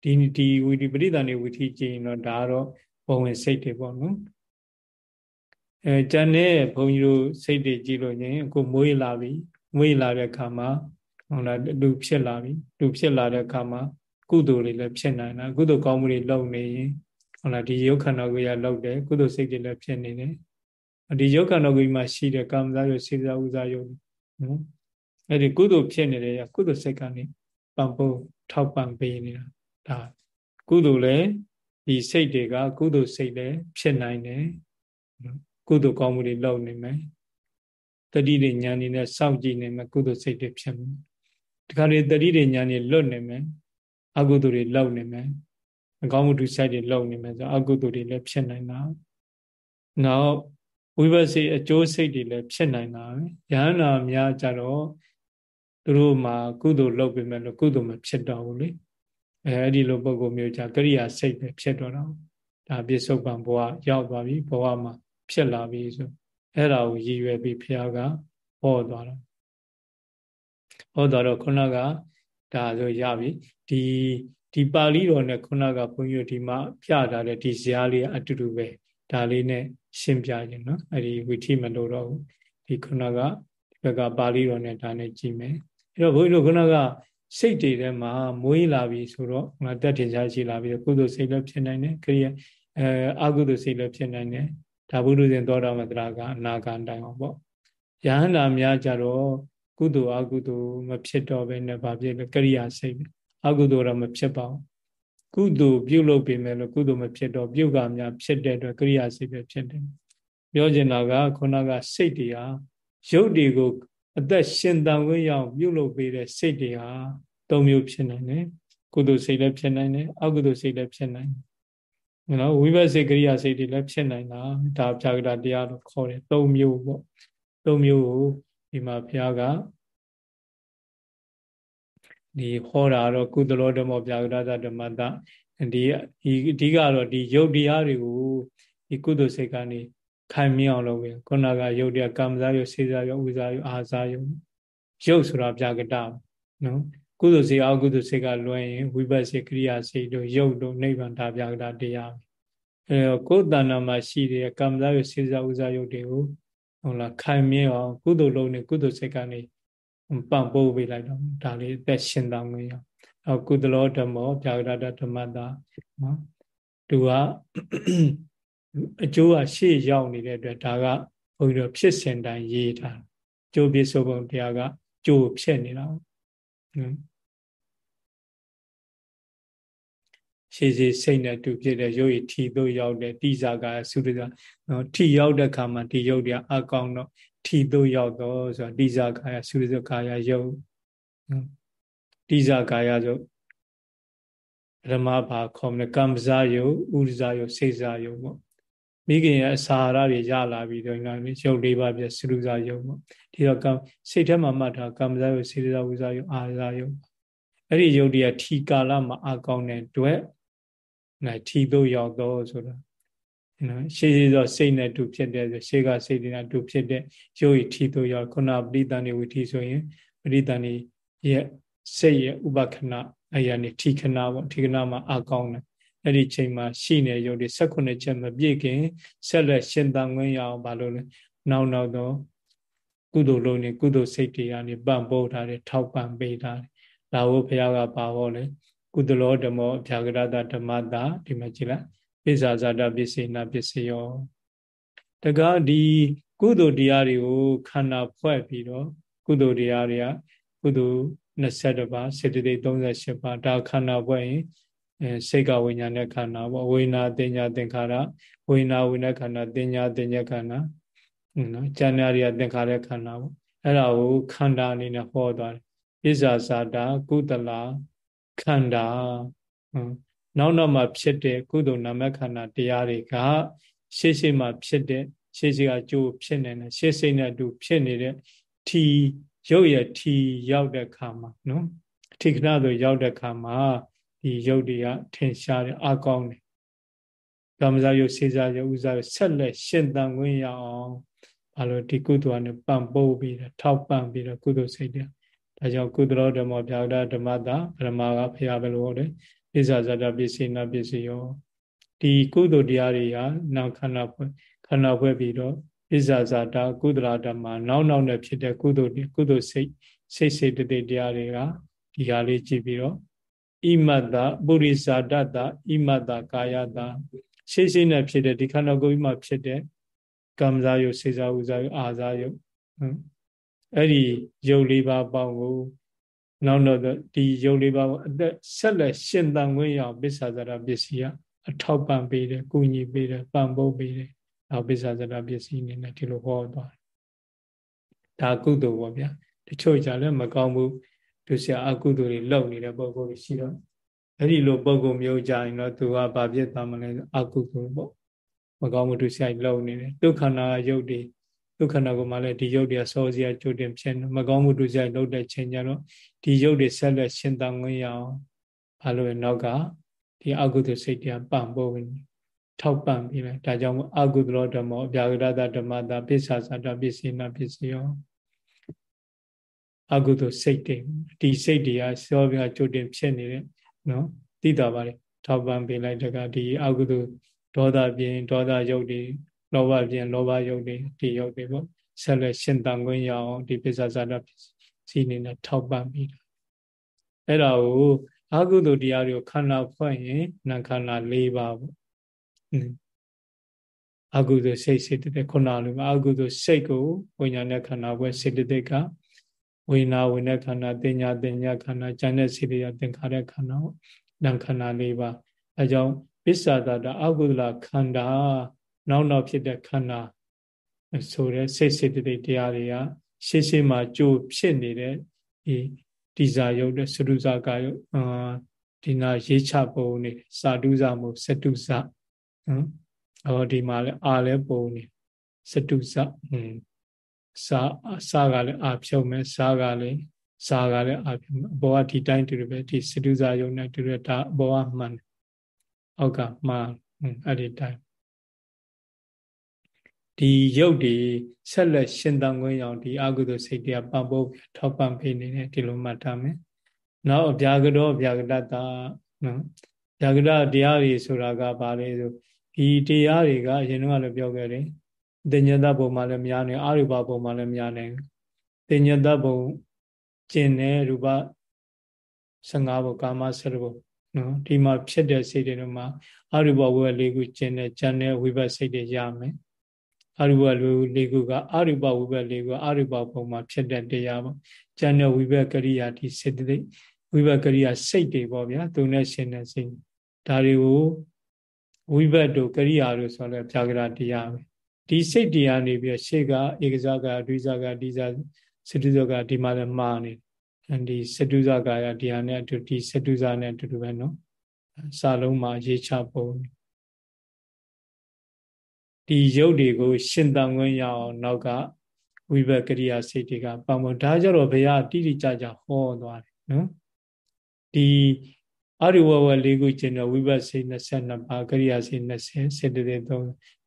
ဒီဒီဝိတိပရိသန်နေဝိထိကျင်းတော့ဒါကတော့ဘဝင်စိတ်တွေပေါ့နော်အဲကျန်တဲ့ဘုန်းကြီးတို့စိတ်တွေကြည့်လို့ရင်အခုမွေးလာပြီမွေးလာတဲ့အခါမှာဟုတ်လားလူဖြစ်လာပြီလူဖြစ်လာတဲ့အခါမှာကုသိုလ်တွေလည်းဖြစ်နိုင်တာကုသိုလ်ကောင်းမှုတွေလုပ်နေရင် ဟုတ်လားဒီယုတ်ခန္ဓာကိုယ်ရလုပ်တယ်ကုသိုလ်စိတ်တွေလည်းဖြစ်နေတယ်ဒီယုတ်ခန္ဓာကိုယ်မှာရှိတဲ့ကာမဇာယုစေဇာဥဇာယုနော်အဲ့ဒီကုသိုလ်ဖြစ်နေတယ်ကုသိုလ်စိတ်ကနေပံပိုးထောက်ပံ့ပေးနေတာဒါကုသိုလ်လည်းဒီစိတ်တွေကကုသိုလ်စိတ်လည်းဖြစ်နိုင်တယ်ကုသိုလ်ကောင်းမှုတွေလုပ်နေမယ်တတိတွေညာနေနဲ့စောင့်ကြည့်နေမယ်ကုသိုလ်စိတ်တွေဖြစ်မယ်တခါလေတတိတွေညာနေလွတ်နေမယ်အကုသိုလ်တွေလုပ်နေမယ် အကောင်းမှုဒုစရိုက်တွေလုပ်နေမယ်ဆိုအကုသိုလ်တွေလည်းဖြစ်နိုင်တာနောက်ဝိပဿနာအကျိုးစိတ်တွေလည်းဖြစ်နိုင်တာပဲယဟန္တာများကြတော့သူတို့မှာကုသိုလ်လုပ်ပေမဲ့လို့ကုသိုလ်မဖြစ်တော့ဘူးလေအဲအဲ့ဒီလိုပုံကိုမျိုးကြကရိယာစိတ်ပဲဖြစ်တော့တော့ဒါပြစ္ဆုတ်ပံဘဝရောက်သွားပြီဘဝမှာဖြစ်လာပြီဆိုအဲ့ဒါကိုရည်ရွယ်ပြီးဘုရားကဟောသွားတာဟောသွားတော့ခုနကဒါဆိုရပြီဒီ ဒီပါဠိတော်နဲ့ခုနကဘုန်းကြီးတို့ဒီမှာပြထားတဲ့ဒီဇာတ်လေးအတူတူပဲဒါလေးနဲ့ရှင်းပြခြင်းနော်အဲ့ဒီဝိထိမလို့တော့ဘူးဒီခုနကဒီဘက်ကပါဠိတော်နဲ့ဒါနဲ့ကြည့်မယ်အဲ့တော့ဘုန်းကြီးတို့ခုနကစိတ်တွေထဲမှာမွေးလာပြီဆိုတော့ငါတက်ထင်ရှားရှိလာပြီကုသိုလ်စိတ်လည်းဖြစ်နိုင်တယ်ခရိယအဲအကုသိုလ်စိတ်လည်းဖြစ်နိုင်တယ်ဒါဘုရုဇဉ်သောတာမတရာကအနာဂံတိုင်အောင်ပေါ့ယဟန္တာများကြတော့ကုသိုလ်အကုသိုလ်မဖြစ်တော့ဘဲနဲ့ဗာဖြစ်လဲကရိယာစိတ် အကုသိုလ်တော့မဖြစ်ပါဘူးကုသိုလ်ပြုလုပ်ပေမဲ့လို့ကုသိုလ်မဖြစ်တော့ပြုကများဖြစ်တဲ့အတွက်ကရိယာစိတ်ပဲဖြစ်တယ်ပြောချင်တာကခုနကစိတ်တွေဟာရုပ်တွေကိုအသက်ရှင်တန်ခွင့်ရအောင်ပြုလုပ်ပေးတဲ့စိတ်တွေဟာသုံးမျိုးဖြစ်နိုင်တယ်ကုသိုလ်စိတ်လည်းဖြစ်နိုင်တယ်အကုသိုလ်စိတ်လည်းဖြစ်နိုင်တယ်နော်ဝိပဿနာကရိယာစိတ်တွေလည်းဖြစ်နိုင်တာဒါပြာကတာတရားလို့ခေါ်တယ်သုံးမျိုးပေါ့သုံးမျိုးကိုဒီမှာဘုရားက ဒီဟောတာတော့ကုသလောဓမ္မပြာကတာဓမ္မတဒီအဓိကတော့ဒီယုတ်တရားတွေကိုဒီကုသိုလ်စိတ်ကနေခိုင်မြအောင်လုပ်ပြီးခုနကယုတ်တရားကာမဇာယုတ်စေဇာယုတ်ဥဇာယုတ်အာဇာယုတ်ယုတ်ဆိုတာပြကတနော်ကုသိုလ်စေအကုသိုလ်စေကလွှဲရင်ဝိပဿနာကရိယာစေတို့ယုတ်တို့နိဗ္ဗာန်ဒါပြကတတရားအဲတော့ကိုယ်တဏ္ဍာမှာရှိတဲ့ကာမဇာယုတ်စေဇာဥဇာယုတ်တွေကိုဟုတ်လားခိုင်မြအောင်ကုသိုလ်လုံးနဲ့ကုသိုလ်စိတ်ကနေ ပံ့ပိုးပေးလိုက်တော့ဒါလေးအသက်ရှင်တော်မူရအောင်ကုသလောဓမ္မောပြာကရတဓမ္မတာနော်သူကအကျိုးကရှေ့ရောက်နေတဲ့အတွက်ဒါကဘုန်းကြီးတို့ဖြစ်စဉ်တိုင်းရေးထားကျိုးပြစ္ဆုတ်ပုံတရားကကျိုးဖြစ်နေတာနော်ရှေးစီစိတ်နဲ့တူဖြစ်တဲ့ရုပ်ရည်ထီတို့ရောက်တဲ့တိဇာကသုဒ္ဓနော်ထီရောက်တဲ့ခါမှာဒီရုပ်တွေအကောင်တော့ ထီတို့ရောက်တော့ဆိုတာတိဇာကာယသုဒ္ဓကာယရုပ်တိဇာကာယဆိုဓမ္မဘာခေါ်မလဲကမ္မဇာယုဥရဇာယုစေဇာယုပေါ့မိခင်ရဲ့အစာအာဟာရတွေရလာပြီးတော့ငါရုပ်လေးပါပြစရုဇာယုံပေါ့ဒီတော့ကံစိတ်ထဲမှာမှတ်ထားကမ္မဇာယုစေရဇာဝိဇာယုအာဇာယုအဲ့ဒီယုတ်တွေကထီကာလမှာအကောင်းတဲ့တွေ့ငါထီတို့ရောက်တော့ဆိုတာ နော်ရှေးရှေးတော့စိတ်နဲ့တူဖြစ်တဲ့ဆိုရှေးကစိတ်နဲ့တူဖြစ်တဲ့ရုပ်ရည်ထီတို့ရောက်ခုနပရိသန်နေဝိထီဆိုရင်ပရိသန်နေရဲ့စိတ်ရဲ့ဥပခဏအရာနေထီခဏပေါ့ထီခဏမှာအကောင်းတယ်အဲ့ဒီချိန်မှာရှိနေရုပ်တွေ16ချက်မပြည့်ခင်ဆက်လက်ရှင်သန်ခွင့်ရအောင်ဘာလို့လဲနောက်နောက်တော့ကုသိုလ်လုံးနေကုသိုလ်စိတ်တွေကနေပံ့ပိုးထားတယ်ထောက်ပံ့ပေးထားတယ်လာဝဘုရားကပါဟောလေကုသလောဓမ္မောဗျာဂရတဓမ္မတာဒီမှာကြည့်လိုက် ပိစ္ဆာဇာတပစ္စေနာပစ္စယောတကားဒီကုသိုလ်တရားတွေကိုခန္ဓာဖွဲ့ပြီးတော့ကုသိုလ်တရားတွေကကုသိုလ်22ပါးစေတသိက်38ပါးဒါခန္ဓာဖွဲ့ရင်အဲစိတ်ကဝိညာဉ်နဲ့ခန္ဓာပေါ့ဝိညာတင်ညာသင်္ခါရဝိညာဝိညာခန္ဓာတင်ညာတင်ညာခန္ဓာနော်ဉာဏ်ရရသင်္ခါရခန္ဓာပေါ့အဲ့ဒါကိုခန္ဓာအနေနဲ့ဟောသွားတယ်ပိစ္ဆာဇာတာကုသလာခန္ဓာ နောက်နောက်မှာဖြစ်တဲ့ကုသိုလ်နာမခန္ဓာတရားတွေကရှေ့ရှေ့မှာဖြစ်တဲ့ရှေ့ရှေ့ကကြိုးဖြစ်နေတဲ့ရှေ့စိတ်နဲ့အတူဖြစ်နေတဲ့ထီရုပ်ရထီရောက်တဲ့ခါမှာနော်အထိကနာဆိုရောက်တဲ့ခါမှာဒီရုပ်တွေကထင်ရှားတယ်အကောင်းတယ်ကမ္မဇာယုတ်စေစားယုတ်ဥစားယုတ်ဆက်လက်ရှင်သန်ခွင့်ရအောင်ဘာလို့ဒီကုသိုလ်ကနေပံ့ပိုးပြီးတော့ထောက်ပံ့ပြီးတော့ကုသိုလ်စိတ်တွေဒါကြောင့်ကုသလောဓမ္မဗျာဒဓမ္မတာပရမကဖရာပဲလို့ဟောတယ် ပိစ္ဆာဇာတပစ္စေနာပစ္စယောဒီကုသိုလ်တရားတွေကနောက်ခန္ဓာဖွဲ့ခန္ဓာဖွဲ့ပြီးတော့ပိစ္ဆာဇာတာကုသလာဓမ္မနောက်နောက်နဲ့ဖြစ်တဲ့ကုသိုလ်ကုသိုလ်စိတ်စိတ်စိတ်တည်းတရားတွေကဒီဟာလေးကြည့်ပြီးတော့ဣမတ္တပုရိဇာတတဣမတ္တကာယတာရှေ့ရှေ့နဲ့ဖြစ်တဲ့ဒီခန္ဓာကိုယ်မှာဖြစ်တဲ့ကမ္မဇာယုစေဇာဥဇာယုအာဇာယုအဲ့ဒီယုတ်လေးပါးပေါင်းကို နောက်တော့ဒီယုတ်လေးပါးကိုအသက်ဆက်လက်ရှင်သန်ခွင့်ရအောင်ပစ္ဆာဇာတပစ္စည်းကအထောက်ပံ့ပေးတယ်ကုညီပေးတယ်ပံ့ပိုးပေးတယ်နောက်ပစ္ဆာဇာတပစ္စည်းအနေနဲ့ဒီလိုဟောသွားတယ်ဒါကုသိုလ်ပေါ့ဗျာတချို့ကြလည်းမကောင်းဘူးသူဆရာအကုသိုလ်တွေလုပ်နေတဲ့ပုံကိုရှိတော့အဲ့ဒီလိုပုံကိုမျိုးကြရင်တော့သူကဘာဖြစ်သွားမလဲအကုသိုလ်ပေါ့မကောင်းမှုသူဆရာလုပ်နေတယ်ဒုက္ခနာယုတ်တွေ ဒုက္ခနာကိုမှလည်းဒီယုတ်တွေစောစရာကြိုတင်ဖြစ်နေမကောင်းမှုသူဆရာလုပ်တဲ့ချိန်ကျတော့ဒီယုတ်တွေဆက်လက်ရှင်းတန်ခွင့်ရအောင်ဘာလို့လဲနောက်ကဒီအကုသိုလ်စိတ်တရားပံ့ပိုးထောက်ပံ့ပြီးလိုက်ဒါကြောင့်အကုသလောဓမ္မောအပြာဂရတဓမ္မတာပစ္ဆာသတာပစ္စေနာပစ္စယောအကုသိုလ်စိတ်တွေဒီစိတ်တွေကစောပြကြိုတင်ဖြစ်နေတဲ့နော်သိတာပါလေထောက်ပံ့ပေးလိုက်တကဒီအကုသိုလ်ဒေါသပြင်ဒေါသယုတ်တွေ လောဘပြင်လောဘယုတ်တွေဒီယုတ်တွေပေါ့ဆက်လက်ရှင်တန်ခွင့်ရအောင်ဒီပစ္ဆာဇာတစီနေနဲ့ထောက်ပံ့ပြီးတာအဲ့ဒါကိုအကုသိုလ်တရားတွေကိုခန္ဓာဖွဲ့ရင်နာခန္ဓာ၄ပါးပေါ့အကုသိုလ်စိတ်စေတသိက်ခုနလိုအကုသိုလ်စိတ်ကိုဝိညာဉ်နဲ့ခန္ဓာဖွဲ့စေတသိက်ကဝိညာဝိညာခန္ဓာတင်ညာတင်ညာခန္ဓာဉာဏ်နဲ့စေတရာသင်္ခါရခန္ဓာပေါ့နာခန္ဓာ၄ပါးအဲကြောင့်ပစ္ဆာတတာအကုသလခန္ဓာ နောက်နောက်ဖြစ်တဲ့ခန္ဓာဆိုတဲ့စိတ်စေတသိက်တရားတွေကရှေ့ရှေ့မှာကြိုးဖြစ်နေတဲ့ဒီဒီဇာယုတ်တဲ့စတုဇာကယုတ်အာဒီနာရေးချပုံနေစာတုဇမို့စတုဇနော်အော်ဒီမှာလည်းအာလည်းပုံနေစတုဇอืมစာစာကလည်းအာဖြုံမဲ့စာကလည်းစာကလည်းအာဖြုံအဘောကဒီတိုင်းတူတယ်ပဲဒီစတုဇာယုတ်နဲ့တူတယ်ဒါအဘောကမှန်အောက်ကမှားအဲ့ဒီတိုင်း ဒီရုပ်ဒီဆက်လက်ရှင်သန်ခွင့်အောင်ဒီအကုသိုလ်စိတ်တရားပံ့ပိုးထောက်ပံ့ပေးနေတယ်ဒီလိုမှတ်ထားမယ်။နောက်အပြာကတော်အပြာကတတာနော်။ဗျာကတတရားတွေဆိုတာကဘာလဲဆိုဒီတရားတွေကအရင်ကလည်းပြောခဲ့တယ်။တင်ညတဘုံမှာလည်းများနေအရူပဘုံမှာလည်းများနေ။တင်ညတဘုံကျင်တဲ့ရူပ15ဘုံကာမ10ဘုံနော်ဒီမှာဖြစ်တဲ့စိတ်တွေမှာအရူပဝိဘလေးခုကျင်တဲ့ဉာဏ်နဲ့ဝိဘစိတ်တွေရမယ်။ အရူပလူလေးခုကအရူပဝိဘတ်လေးခုအရူပပုံမှာဖြစ်တဲ့တရားပေါ့။ဉာဏ်နဲ့ဝိဘတ်ကရိယာဒီစေတသိက်ဝိဘတ်ကရိယာစိတ်တွေပေါ့ဗျာသူနဲ့ရှင်တဲ့စိတ်ဒါတွေကိုဝိဘတ်တို့ကရိယာတို့ဆိုတော့ဖြာကရာတရားပဲဒီစိတ်တရားနေပြီးရှေ့ကဧကဇကဒွိဇကဒီဇစတုဇကဒီမှာလည်းမှားနေဒီစတုဇကရဒီဟာနဲ့အတူဒီစတုဇနဲ့အတူတူပဲနော်စာလုံးမှာရေးချပုံ ဒီရုပ်တွေကို ရှင်သန်ခွင့်ရအောင်နောက်ကဝိဘကရိယာစိတ်တွေကပံ့ပိုးဒါကြတော့ဘုရားတိတိကျကျဟောသွားတယ်နော်ဒီအာရိဝဝလေးခုကျင်တော့ဝိပဿစိတ်22ပါးကရိယာစိတ်20စေတသိက်3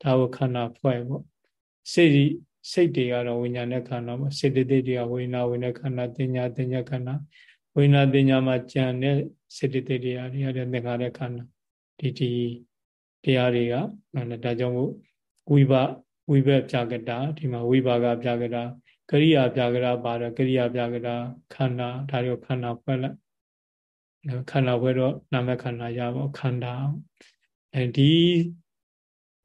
ဒါကိုခန္ဓာဖွဲ့ပေါ့စိတ်စိတ်တွေကတော့ဝိညာဉ်နဲ့ခန္ဓာပေါ့စေတသိက်တွေကဝိညာဉ်ဝိညာဉ်ခန္ဓာတင်ညာတင်ညာခန္ဓာဝိညာဉ်တင်ညာမှာကြံတဲ့စေတသိက်တွေအရာတွေသင်္ခါရခန္ဓာဒီဒီတရားတွေကဒါကြောင့်မို့ ဝိဘဝိဘပြကတာဒီမှာဝိဘာကပြကတာကရိယာပြကတာပါတော့ကရိယာပြကတာခန္ဓာဒါတွေကိုခန္ဓာဖွဲ့လိုက်ခန္ဓာဖွဲ့တော့နာမခန္ဓာရပါခန္ဓာအဲဒီ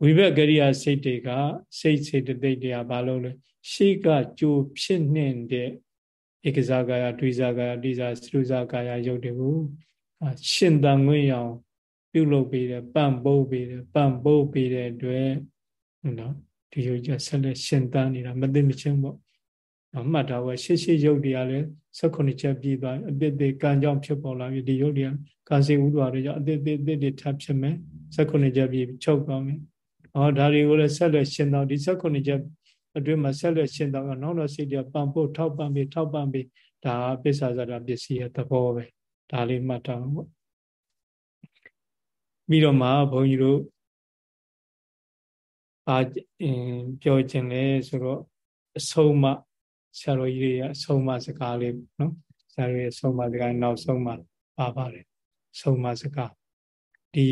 ဝိဘကရိယာစိတ်တွေကစိတ်စေတသိက်တွေကဘာလို့လဲရှေ့ကကြိုဖြစ်နေတဲ့ဧကဇာကာယဒွိဇာကာယဒိဇာစရုဇာကာယရုပ်တွေကိုရှင်တန်ငွေအောင် ပြုလုပ်ပေးတယ်ပံ့ပိုးပေးတယ်ပံ့ပိုးပေးတဲ့အတွက် နော်ဒီရုပ်ကြဆက်လက်ရှင်တန်နေတာမသိမချင်းပေါ့နော်မှတ်တာကရှေ့ရှေ့ရုပ်တရားလဲ16ချက်ပြီးသွားအတိတ်တေကံကြောင့်ဖြစ်ပေါ်လာပြီဒီရုပ်တရားကာစီဥဒ္ဒရာတွေကြောင့်အတိတ်တေအတိတ်တွေထပ်ဖြစ်မယ်16ချက်ပြီးချုပ်သွားမယ်ဟောဒါတွေကိုလည်းဆက်လက်ရှင်တော်ဒီ16ချက်အတွင်းမှာဆက်လက်ရှင်တော်ကနောက်တော့စိတ်တရားပံ့ပို့ထောက်ပံ့ပြီးထောက်ပံ့ပြီးဒါပစ္ဆာဇာတာပစ္စည်းရဲ့သဘောပဲဒါလေးမှတ်ထားဖို့ပြီးတော့မှဘုန်းကြီးတို့ အာပြောခြင်းလဲဆိုတော့အဆုံးမဆရာတော်ကြီးတွေကအဆုံးမစကားလေးနော်ဆရာတော်ရဲ့ဆုံးမစကားနောက်ဆုံးမပါပါတယ်ဆုံးမစကားဒီ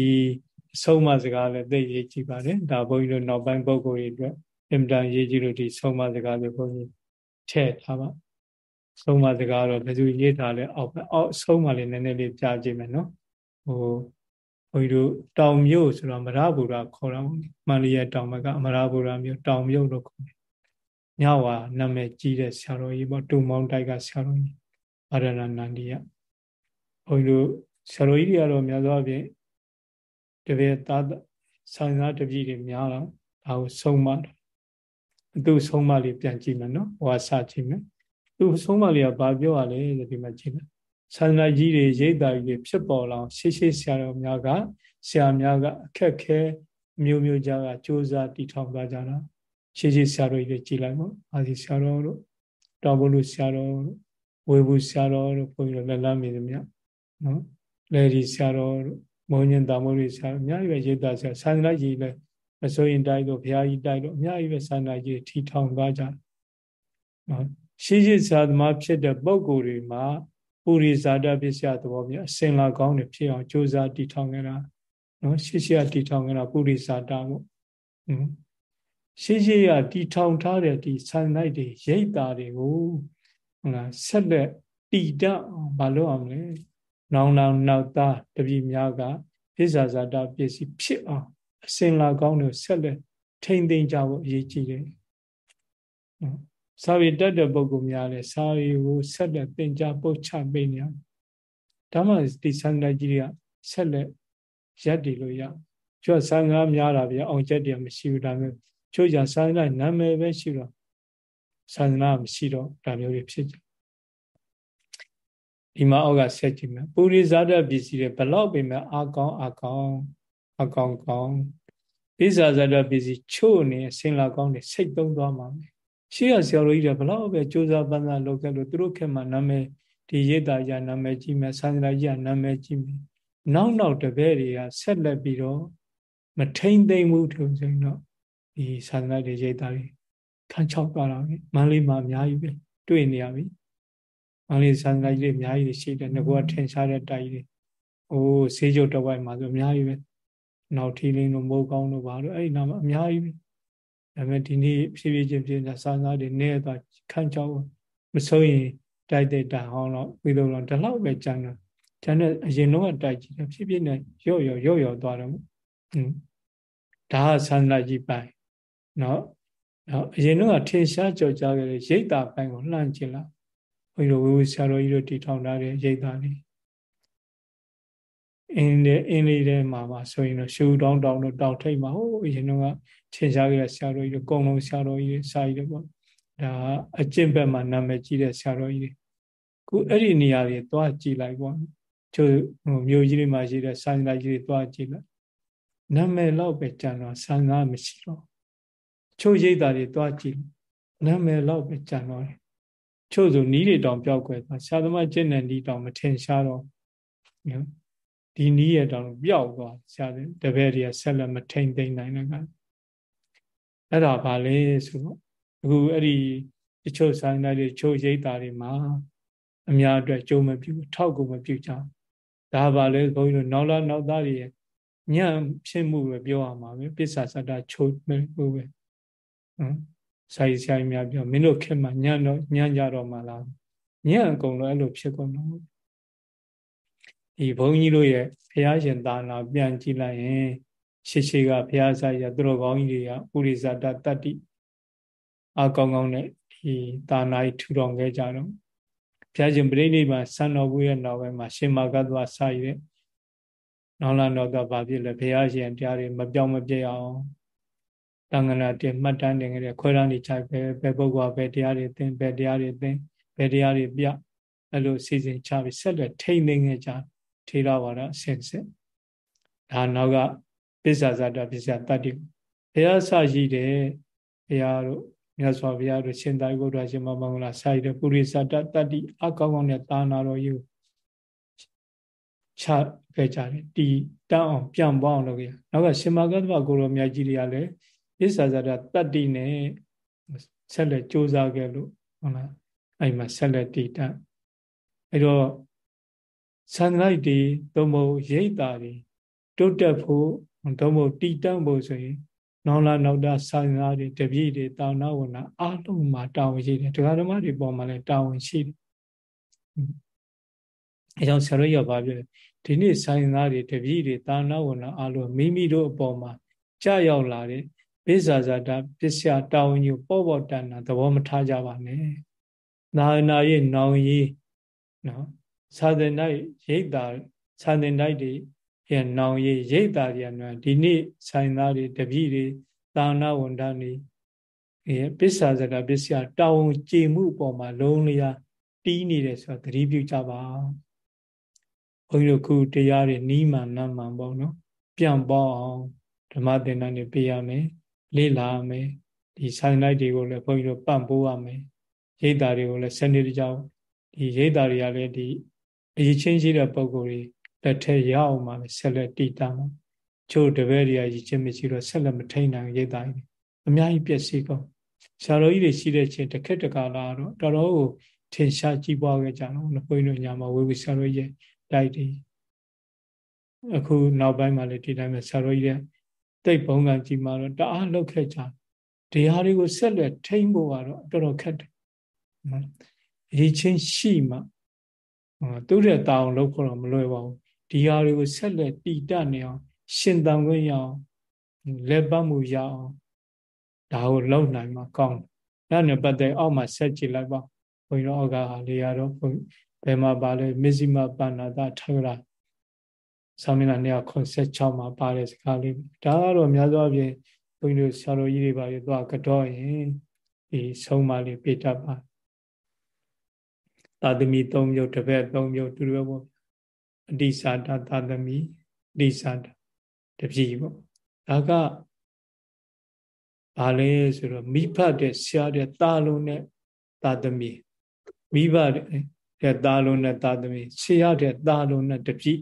ဆုံးမစကားလည်းသိရေးကြည့်ပါတယ်ဒါဘုန်းကြီးတို့နောက်ပိုင်းပုဂ္ဂိုလ်တွေအတွက်အင်တန်ရေးကြည့်လို့ဒီဆုံးမစကားလေးဘုန်းကြီးထည့်ထားပါဆုံးမစကားတော့ဘယ်သူရေးထားလဲအောက်အောက်ဆုံးမလေးနည်းနည်းလေးကြားကြည့်မယ်နော်ဟို ဘုန်းကြီးတို့တောင်မြို့ဆိုတော့မရဗုဒ္ဓခေါ်တာပေါ့မန္တလေးတောင်ဘက်ကအမရဗုဒ္ဓမြို့တောင်မြို့လို့ခေါ်တယ်ညဝါနာမည်ကြီးတဲ့ဆရာတော်ကြီးပေါ့တူမောင်းတိုက်ကဆရာတော်ကြီးအာရဏနန္ဒီယဘုန်းကြီးတို့ဆရာတော်ကြီးတွေကတော့များသောအားဖြင့်တပည့်သားဆိုင်သားတပည့်တွေများတော့ဒါကိုဆုံးမသူဆုံးမလေးပြန်ကြည့်မယ်နော်ဟောစကြည့်မယ်သူဆုံးမလေးကဘာပြောရလဲဒီမှာကြည့်မယ် ဆန္ဒကြီးတွေရိတ်တာကြီးတွေဖြစ်ပေါ်လာရှေ့ရှေ့ဆရာတော်များကဆရာများကအခက်ခဲမျိုးမျိုးကြားကစူးစမ်းတည်ထောင်သွားကြတာရှေ့ရှေ့ဆရာတော်ကြီးတွေကြည်လိုက်ပေါ့အာဒီဆရာတော်တို့တောင်ဘုလူဆရာတော်တို့ဝေဘူးဆရာတော်တို့ဘုန်းကြီးတို့လက်လမ်းမြင်သမျှနော်လေဒီဆရာတော်တို့မုံညင်တာမိုးတွေဆရာအများကြီးပဲရေးတာဆရာဆန္ဒကြီးလည်းမစိုးရင်တိုက်တို့ဘုရားကြီးတိုက်တို့အများကြီးပဲဆန္ဒကြီးထီထောင်သွားကြနော်ရှေ့ရှေ့ဆရာသမားဖြစ်တဲ့ပုံကိုယ်တွေမှာ ပူရိဇာတပစ္စယသဘောမျိုးအစင်လာကောင်းတွေဖြစ်အောင်ကြိုးစားတည်ထောင်ခဲ့တာနော်ရှေ့ရှေ့ကတည်ထောင်ခဲ့တာပူရိဇာတပေါ့ရှေ့ရှေ့ကတည်ထောင်ထားတဲ့ဒီဆန်လိုက်တွေရိတ်တာတွေကိုဟုတ်လားဆက်လက်တည်တတ်အောင်မလုပ်အောင်လဲနောင်နောင်နောက်သားတပည့်များကပိဇာဇာတပစ္စည်းဖြစ်အောင်အစင်လာကောင်းတွေဆက်လက်ထိမ့်သိမ့်ကြဖို့အရေးကြီးတယ်နော် စာရီတက်တဲ့ပုဂ္ဂိုလ်များလည်းစာရီကိုဆက်လက်သင်ကြားပုတ်ချပေးနေရတယ်ဒါမှဒီဆန္ဒကြီးတွေကဆက်လက်ရက်တည်လို့ရကျွတ်ဆန္ဒများတာပြအောင်ချက်တည်းမရှိဘူးဒါမျိုးချို့ကြဆန္ဒနာမည်ပဲရှိတော့ဆန္ဒမရှိတော့ဒါမျိုးတွေဖြစ်ကြဒီမှာအောက်ကဆက်ကြည့်မယ်ပုရိဇာတပစ္စည်းတွေဘလောက်ပင်မဲ့အကောင်အကောင်အကောင်ကောင်ပိဇာဇာတပစ္စည်းချို့နေဆင်လာကောင်းနေစိတ်သုံးသွားမှာပဲ ရှေ့ရဆရာတော်ကြီးတွေဘလောက်ပဲစူးစမ်းပန်းစားလုပ်ခဲ့လို့သူတို့ခင်မှာနာမည်ဒီရိတ်တာရနာမည်ကြီးမယ်ဆန္ဒကြီးကနာမည်ကြီးမယ်နောက်နောက်တပည့်တွေကဆက်လက်ပြီးတော့မထိမ့်သိမ့်မှုထုံဆိုရင်တော့ဒီဆန္ဒတွေရိတ်တာတွေခန်းချောက်သွားတာပဲမန္တလေးမှာအများကြီးပဲတွေ့နေရပြီမန္တလေးဆန္ဒကြီးတွေအများကြီးရှိတယ်ငကောထင်ရှားတဲ့တိုက်ကြီးတွေအိုးဆေးကြုတ်တော့ဝိုက်မှာဆိုအများကြီးပဲနောက်ထီလင်းတို့မိုးကောင်းတို့ဘာလို့အဲ့ဒီနာမှာအများကြီးပဲ ဒါပေမဲ့ဒီနေ့ဖြည်းဖြည်းချင်းဖြည်းစာစားတွေနေသွားခန့်ချောက်မစိုးရင်တိုက်တဲ့တန်အောင်တော့ပြီးတော့ဒီလောက်ပဲကြံတော့ကျန်တဲ့အရင်တော့တိုက်ကြည့်တယ်ဖြည်းဖြည်းနဲ့ရော့ရော့ရော့ရော့သွားတော့อืมဒါကဆန္ဒကြီးပိုင်เนาะနော်အရင်တော့ထင်ရှားကြော်ကြားခဲ့တဲ့ရိတ်တာပိုင်းကိုလှမ်းကြည့်လာဘုရားဝေဝဆရာတော်ကြီးတို့တည်ထောင်ထားတဲ့ရိတ်တာလေး အင်းတဲ့အင်းလေးထဲမှာပါဆိုရင်တော့ရှူတောင်းတောင်းတို့တောင်ထိပ်မှာဟိုအရင်တော့ထင်ရှားခဲ့တဲ့ဆရာတော်ကြီးတွေအကုန်လုံးဆရာတော်ကြီးတွေစာကြီးတွေပေါ့ဒါအကျင့်ဘက်မှာနာမည်ကြီးတဲ့ဆရာတော်ကြီးတွေခုအဲ့ဒီနေရာတွေသွားကြည့်လိုက်ပေါ့ချို့ဟိုမြို့ကြီးတွေမှာရှိတဲ့စာညာကြီးတွေသွားကြည့်လိုက်နာမည်တော့ပဲကြံတော့ဆန္ဒမရှိတော့ချို့ရိတ်တာတွေသွားကြည့်နာမည်တော့ပဲကြံတော့တယ်ချို့ဆိုနီးတွေတောင်ပျောက်ကွယ်သွားဆရာသမားကျင့်တဲ့နီးတောင်မထင်ရှားတော့နော် ဒီနီးရတောင်ပျောက်သွားဆရာတပည့်တွေကဆက်လက်မထိန်သိမ့်နိုင်တဲ့ကအဲ့ဒါဘာလဲဆိုတော့အခုအဲ့ဒီတချို့ဆိုင်သားတွေချို့ရိတ်တာတွေမှာအများအတွက်ကြုံမပြုထောက်ကူမပြုကြဒါဘာလဲဘုန်းကြီးတို့နောက်လာနောက်သားတွေညံ့ဖြစ်မှုပဲပြောရမှာပဲပစ္ဆာစတ္တချိုးမှုပဲနော်ဆိုင်ဆိုင်များပြောမင်းတို့ခင်မှာညံ့တော့ညံ့ကြတော့မှလားညံ့အကုန်လုံးအဲ့လိုဖြစ်ကုန်တော့ ဒီဘုန်းကြီးတို့ရဲ့ဘုရားရှင်သာနာပြန်ကြည့်လိုက်ရင်ရှေ့ရှေ့ကဘုရားစာရသူတော်ကောင်းကြီးတွေကဥရိဇာတတတ္တိအကောင်းကောင်းနဲ့ဒီသာနာကြီးထူထောင်ခဲ့ကြတော့ဘုရားရှင်ပြိဋိနိဗ္ဗာန်ဆံတော်ဘူးရဲ့နောက်ပိုင်းမှာရှင်မာကတ္တဝစာရတဲ့နောက်လာတော့ကဘာဖြစ်လဲဘုရားရှင်တရားတွေမပြောင်းမပြည့်အောင်တန်ခဏတင်မှတ်တမ်းတင်ခဲ့တဲ့ခွဲရန်နေချိုက်ပဲဘယ်ပုဂ္ဂိုလ်ပဲတရားတွေသင်ဘယ်တရားတွေသင်ဘယ်တရားတွေပြအဲ့လိုစီစဉ်ချပြီးဆက်လက်ထိမ့်သိမ်းခဲ့ကြ ထေရဝါဒအစစ်စစ်ဒါနောက်ကပစ္ဆာဇာတပစ္ဆာတတ္တိဘုရားဆရှိတယ်ဘုရားတို့မြတ်စွာဘုရားတို့ရှင်သာရိပုတ္တရာရှင်မမင်္ဂလာဆရှိတဲ့ပုရိသတတတ္တိအကောင်းကောင်းနဲ့သာနာတော်ယူချခဲ့ကြတယ်တီတောင်းအောင်ပြန်ပေါအောင်လုပ်ခဲ့နောက်ကရှင်မကတ္တဗကိုရောမြတ်ကြီးတွေကလည်းပစ္ဆာဇာတတတ္တိနဲ့ဆက်လက်ကြိုးစားခဲ့လို့ဟုတ်လားအဲ့မှာဆက်လက်တည်တတ်အဲ့တော့ သံလိုက်တွေသို့မဟုတ်ရိတ်တာတွေတုတ်တက်ဖို့သို့မဟုတ်တည်တတ်ဖို့ဆိုရင်နောက်လာနောက်တာဆံသားတွေတပြည့်တွေတောင်းနာဝနာအားလုံးမှာတာဝန်ရှိတယ်တရားဓမ္မတွေပေါ်မှာလည်းတာဝန်ရှိတယ်အဲကြောင့်ဆရာတို့ရပါပြဒီနေ့ဆိုင်သားတွေတပြည့်တွေတာနာဝနာအားလုံးမိမိတို့အပေါ်မှာကြာရောက်လာတဲ့ပိဇာဇာတာပစ္စယတာဝန်ကြီးပေါ့ပေါ့တန်တာသဘောမထားကြပါနဲ့နာနာရဲ့နောင်ရေးနော် သာသနာ့ရိတ်တာသာသနာ့တွေရဲ့နောင်ရေးရိတ်တာတွေနော်ဒီနေ့ဆိုင်သားတွေတပည့်တွေသာနာဝန်ထမ်းတွေရဲ့ပစ္ဆာဇတာပစ္စယတာဝန်ကြည်မှုအပေါ်မှာလုံးလျာတီးနေတယ်ဆိုတော့သတိပြုကြပါဘုန်းကြီးတို့ခုတရားတွေနီးမှန်နမ်းမှန်ပေါ့နော်ပြန်ပေါအောင်ဓမ္မသင်တန်းတွေပေးရမယ်လေ့လာရမယ်ဒီဆိုင်လိုက်တွေကိုလည်းဘုန်းကြီးတို့ပံ့ပိုးရမယ်ရိတ်တာတွေကိုလည်းစနစ်တကျဒီရိတ်တာတွေကလည်းဒီ အရေးချင်းရှိတဲ့ပုံကိုယ်တွေလက်ထက်ရအောင်မှလည်းဆက်လက်တည်တာမှာချို့တပည့်တွေကရည်ချင်းမရှိတော့ဆက်လက်မထိန်နိုင်ရိတ်တာတွေအများကြီးပြည့်စည်ကုန်ဆရာတော်ကြီးတွေရှိတဲ့ချင်းတစ်ခက်တကလာတော့တော်တော်ကိုထင်ရှားကြီးပွားခဲ့ကြတော့ဘုန်းကြီးတို့ညာမှာဝေဝဆရာတော်ကြီးတိုက်တွေအခုနောက်ပိုင်းမှာလည်းဒီတိုင်းပဲဆရာတော်ကြီးတဲ့တိတ်ဘုံကကြီးမှာတော့တအားလောက်ခဲ့ကြဒီဟာတွေကိုဆက်လက်ထိမ့်ဖို့ကတော့တော်တော်ခက်တယ်အရေးချင်းရှိမှ သူ့ရဲ့တာအောင်လုပ်ဖို့တော့မလွယ်ပါဘူးဒီဟာတွေကိုဆက်လက်တည်တတ်နေအောင်ရှင်သန်ခွင့်ရအောင်လက်ပတ်မှုရအောင်ဒါကိုလုံနိုင်မှာကောင်းတယ်။ဒါနဲ့ပတ်သက်အောက်မှာဆက်ကြည့်လိုက်ပါဘုန်းကြီးတို့အောက်ကဟာလေးရတော့ဘယ်မှာပါလဲမစ္စည်းမပါဏာတထဂရာဆောင်းမျက်နှာ286မှာပါတဲ့စကားလေးဒါကတော့များသောအားဖြင့်ဘုန်းကြီးတို့ဆရာတော်ကြီးတွေပါပြီးသွားကတော့ရင်ဒီဆုံးမလေးပြတတ်ပါ သာသမီ3မျိုးတစ်ဖက်3မျိုးတူတူပဲပေါ့အတိစာတသာသမီအတိစာတတပြည့်ပေါ့ဒါကဘာလဲဆိုတော့မိဖတဲ့ဆရာတဲ့တာလုံးနဲ့သာသမီမိဘတဲ့တာလုံးနဲ့သာသမီဆရာတဲ့တာလုံးနဲ့တပြည့်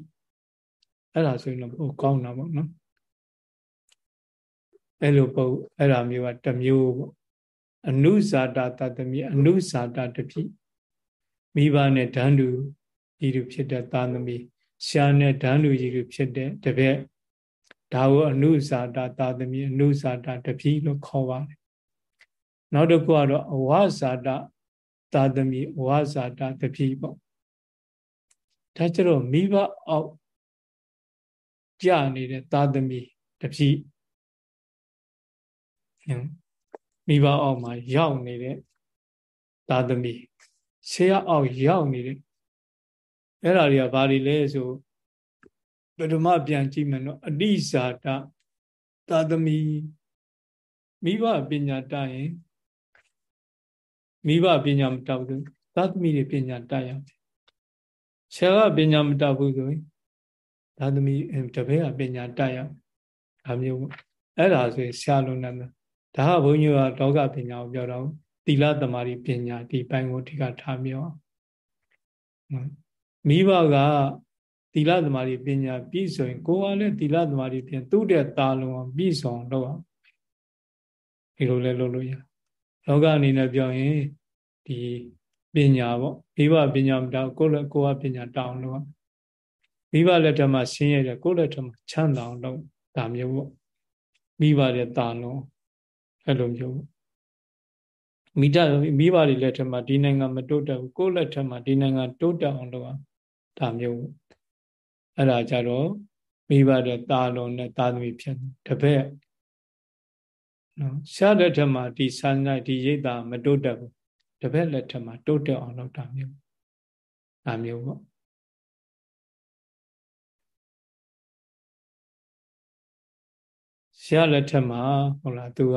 အဲ့ဒါဆိုရင်တော့ဟိုကောင်းတာပေါ့နော်အဲ့လိုပုံအဲ့ဒါမျိုးကတစ်မျိုးပေါ့အနုဇာတာတသမီအနုဇာတာတပြည့် မိဘနဲ့ဓာန်တူကြီးတူဖြစ်တဲ့သာသမီရှားနဲ့ဓာန်တူကြီးတူဖြစ်တဲ့တပည့်ဒါကိုအနုဇာတာသာသမီအနုဇာတာတပြည့်လို့ခေါ်ပါတယ်နောက်တစ်ခုကတော့အဝဇာတာသာသမီဝဇာတာတပြည့်ပေါ့ဒါကြတော့မိဘအောက်ကြနေတဲ့သာသမီတပြည့်မိဘအောက်မှာရောက်နေတဲ့သာသမီ ဆရာအောက်ရောက်နေတဲ့အဲ့ဒါတွေကဘာတွေလဲဆိုပထမပြန်ကြည့်မယ်နော်အတိဇာတသာသမီမိဘပညာတတ်ရင်မိဘပညာမတတ်ဘူးသာသမီတွေပညာတတ်ရမယ်ဆရာကပညာမတတ်ဘူးဆိုရင်သာသမီတပည့်ကပညာတတ်ရဒါမျိုးအဲ့ဒါဆိုရင်ဆရာလုံးနဲ့ဒါကဘုန်းကြီးကလောကပညာကိုပြောတော့ သီလသမารိပညာဒီပိုင်းကိုအဓိကထားပြောမိဘကသီလသမာဓိပညာပြည့်စုံရင်ကိုယ်ကလည်းသီလသမာဓိပြင်သူ့တဲ့တာလုံးအောင်ပြည့်စုံတော့အောင်ဒီလိုလဲလုပ်လို့ရလောကအနေနဲ့ပြောရင်ဒီပညာပေါ့မိဘပညာမတောင်းကိုယ်လည်းကိုယ်ကပညာတောင်းလို့မိဘလက်ထက်မှာဆင်းရဲတယ်ကိုယ်လက်ထက်မှာချမ်းသာအောင်လုပ်ဒါမျိုးပေါ့မိဘရဲ့တာလုံးအဲ့လိုမျိုးပေါ့ မိတမိဘတွေလက်ထက်မှာဒီနိုင်ငံမတိုးတက်ဘူးကိုယ်လက်ထက်မှာဒီနိုင်ငံတိုးတက်အောင်လုပ်အောင်ဒါမျိုးအဲ့ဒါကြတော့မိဘတဲ့တာလုံးနဲ့တာသမီဖြစ်တပည့်နော်ရှားလက်ထက်မှာဒီဆန်းနိုင်ဒီရိတ်တာမတိုးတက်ဘူးတပည့်လက်ထက်မှာတိုးတက်အောင်လုပ်တာမျိုးဒါမျိုးပေါ့ရှားလက်ထက်မှာဟုတ်လားသူက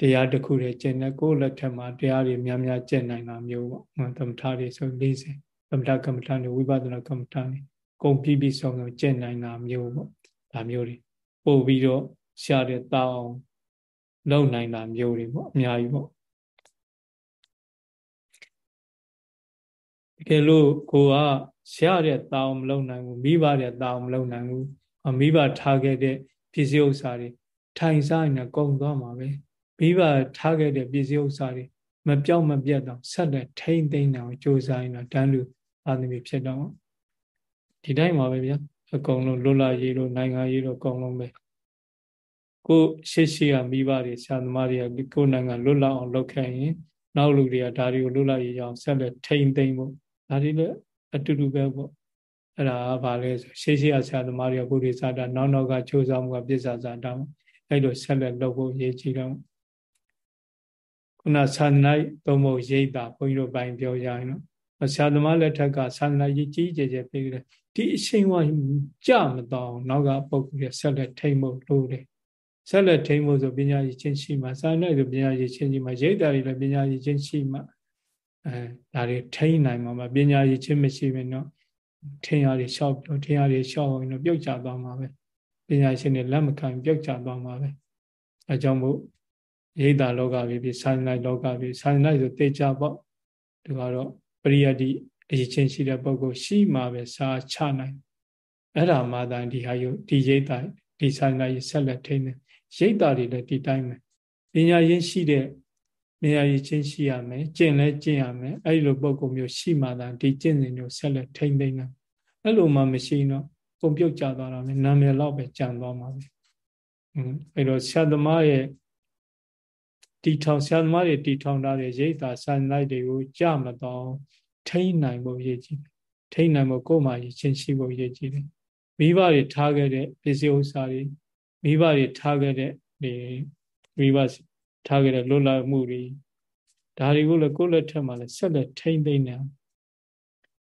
တရားတစ်ခုတည်းကျင့်တယ်ကိုယ်လက်ထက်မှာတရားတွေများများကျင့်နိုင်တာမျိုးပေါ့သမထတွေဆို40သမထကမ္မထာတွေဝိပဿနာကမ္မထာတွေကုန်ပြီးပြီးဆုံးဆုံးကျင့်နိုင်တာမျိုးပေါ့ဒါမျိုးတွေပို့ပြီးတော့ရှားတဲ့တောင်းလုံနိုင်တာမျိုးတွေပေါ့အများကြီးပေါ့တကယ်လို့ကိုကရှားတဲ့တောင်းမလုံနိုင်ဘူးမိဘတဲ့တောင်းမလုံနိုင်ဘူးမိဘထားခဲ့တဲ့ပစ္စည်းဥစ္စာတွေထိုင်စားရင်ကုန်သွားမှာပဲ မိဘထားခဲ့တဲ့ပစ္စည်းဥစ္စာတွေမပြောင်းမပြတ်တော့ဆက်လက်ထိမ့်သိမ့်အောင်ကြိုးစားရင်တော့တန်းလူအာသမီဖြစ်တော့ဒီတိုင်းပါပဲဗျာအကုန်လုံးလွတ်လပ်ရေးတို့နိုင်ငံရေးတို့အကုန်လုံးပဲကိုရှေ့ရှေ့ကမိဘတွေဆရာသမားတွေကကိုနိုင်ငံလွတ်လပ်အောင်လုပ်ခဲ့ရင်နောက်လူတွေကဒါတွေကိုလွတ်လပ်ရေးအောင်ဆက်လက်ထိမ့်သိမ့်ဖို့ဒါတွေလည်းအတူတူပဲပေါ့အဲ့ဒါကဘာလဲဆိုရှေ့ရှေ့ကဆရာသမားတွေကပုရိသတာနောက်နောက်ကချိုးစားမှုကပစ္ဆာဇာတာအဲ့လိုဆက်လက်လုပ်ဖို့ရည်ကြည်တော့ ခုနသာနိုင်သုံးဖို့ရိတ်တာဘုန်းကြီးတို့ပိုင်းပြောကြရင်နော်ဆရာသမားလက်ထက်ကသာနိုင်ကြီးကြီးကျယ်ကျယ်ပြေးတယ်ဒီအချိန်ဝကြမတော့နောက်ကပုဂ္ဂိုလ်ရဆက်လက်ထိမ့်ဖို့လို့တယ်ဆက်လက်ထိမ့်ဖို့ဆိုပညာရည်ချင်းရှိမှစာနိုင်ဆိုပညာရည်ချင်းရှိမှရိတ်တာတွေလည်းပညာရည်ချင်းရှိမှအဲဒါတွေထိမ့်နိုင်မှာမပညာရည်ချင်းမရှိဘဲတော့ထင်ရည်လျှောက်ပြီးထင်ရည်လျှောက်ရင်တော့ပြုတ်ကျသွားမှာပဲပညာရှင်တွေလက်မခံပြုတ်ကျသွားမှာပဲအဲကြောင့်မို့ ရိတ်တာလောကဖြစ်ဖြစ်စာနိုင်လောကဖြစ်စာနိုင်ဆိုတေချာပေါ့ဒီကတော့ပရိယတိအရေးချင်းရှိတဲ့ပုဂ္ဂိုလ်ရှိမှပဲစာချနိုင်အဲ့ဒါမှသာဒီဟာယုဒီရိတ်တာဒီစာနိုင်ဆက်လက်ထိနေရိတ်တာတွေလည်းဒီတိုင်းပဲပညာရင်းရှိတဲ့ပညာရည်ချင်းရှိရမယ်ကျင့်လဲကျင့်ရမယ်အဲ့လိုပုဂ္ဂိုလ်မျိုးရှိမှသာဒီကျင့်စဉ်မျိုးဆက်လက်ထိမ့်သိမ့်နိုင်အဲ့လိုမှမရှိတော့ပုံပြုတ်ကြသွားတာပဲနာမည်တော့ပဲကြံသွားမှာပဲအဲ့တော့ဆရာသမားရဲ့ တီထောင်ဆရာသမားတွေတီထောင်ထားတဲ့ရိတ်တာဆန်လိုက်တွေကိုကြမတော့ထိမ့်နိုင်ဖို့ရည်ကြည်တယ်ထိမ့်နိုင်ဖို့ကိုယ်မှရည်ချင်းရှိဖို့ရည်ကြည်တယ်မိဘတွေထားခဲ့တဲ့ပစ္စည်းဥစ္စာတွေမိဘတွေထားခဲ့တဲ့ဒီမိဘထားခဲ့တဲ့လွတ်လပ်မှုတွေဒါတွေကိုလည်းကိုယ်လက်ထက်မှာလည်းဆက်လက်ထိမ့်သိမ့်နေ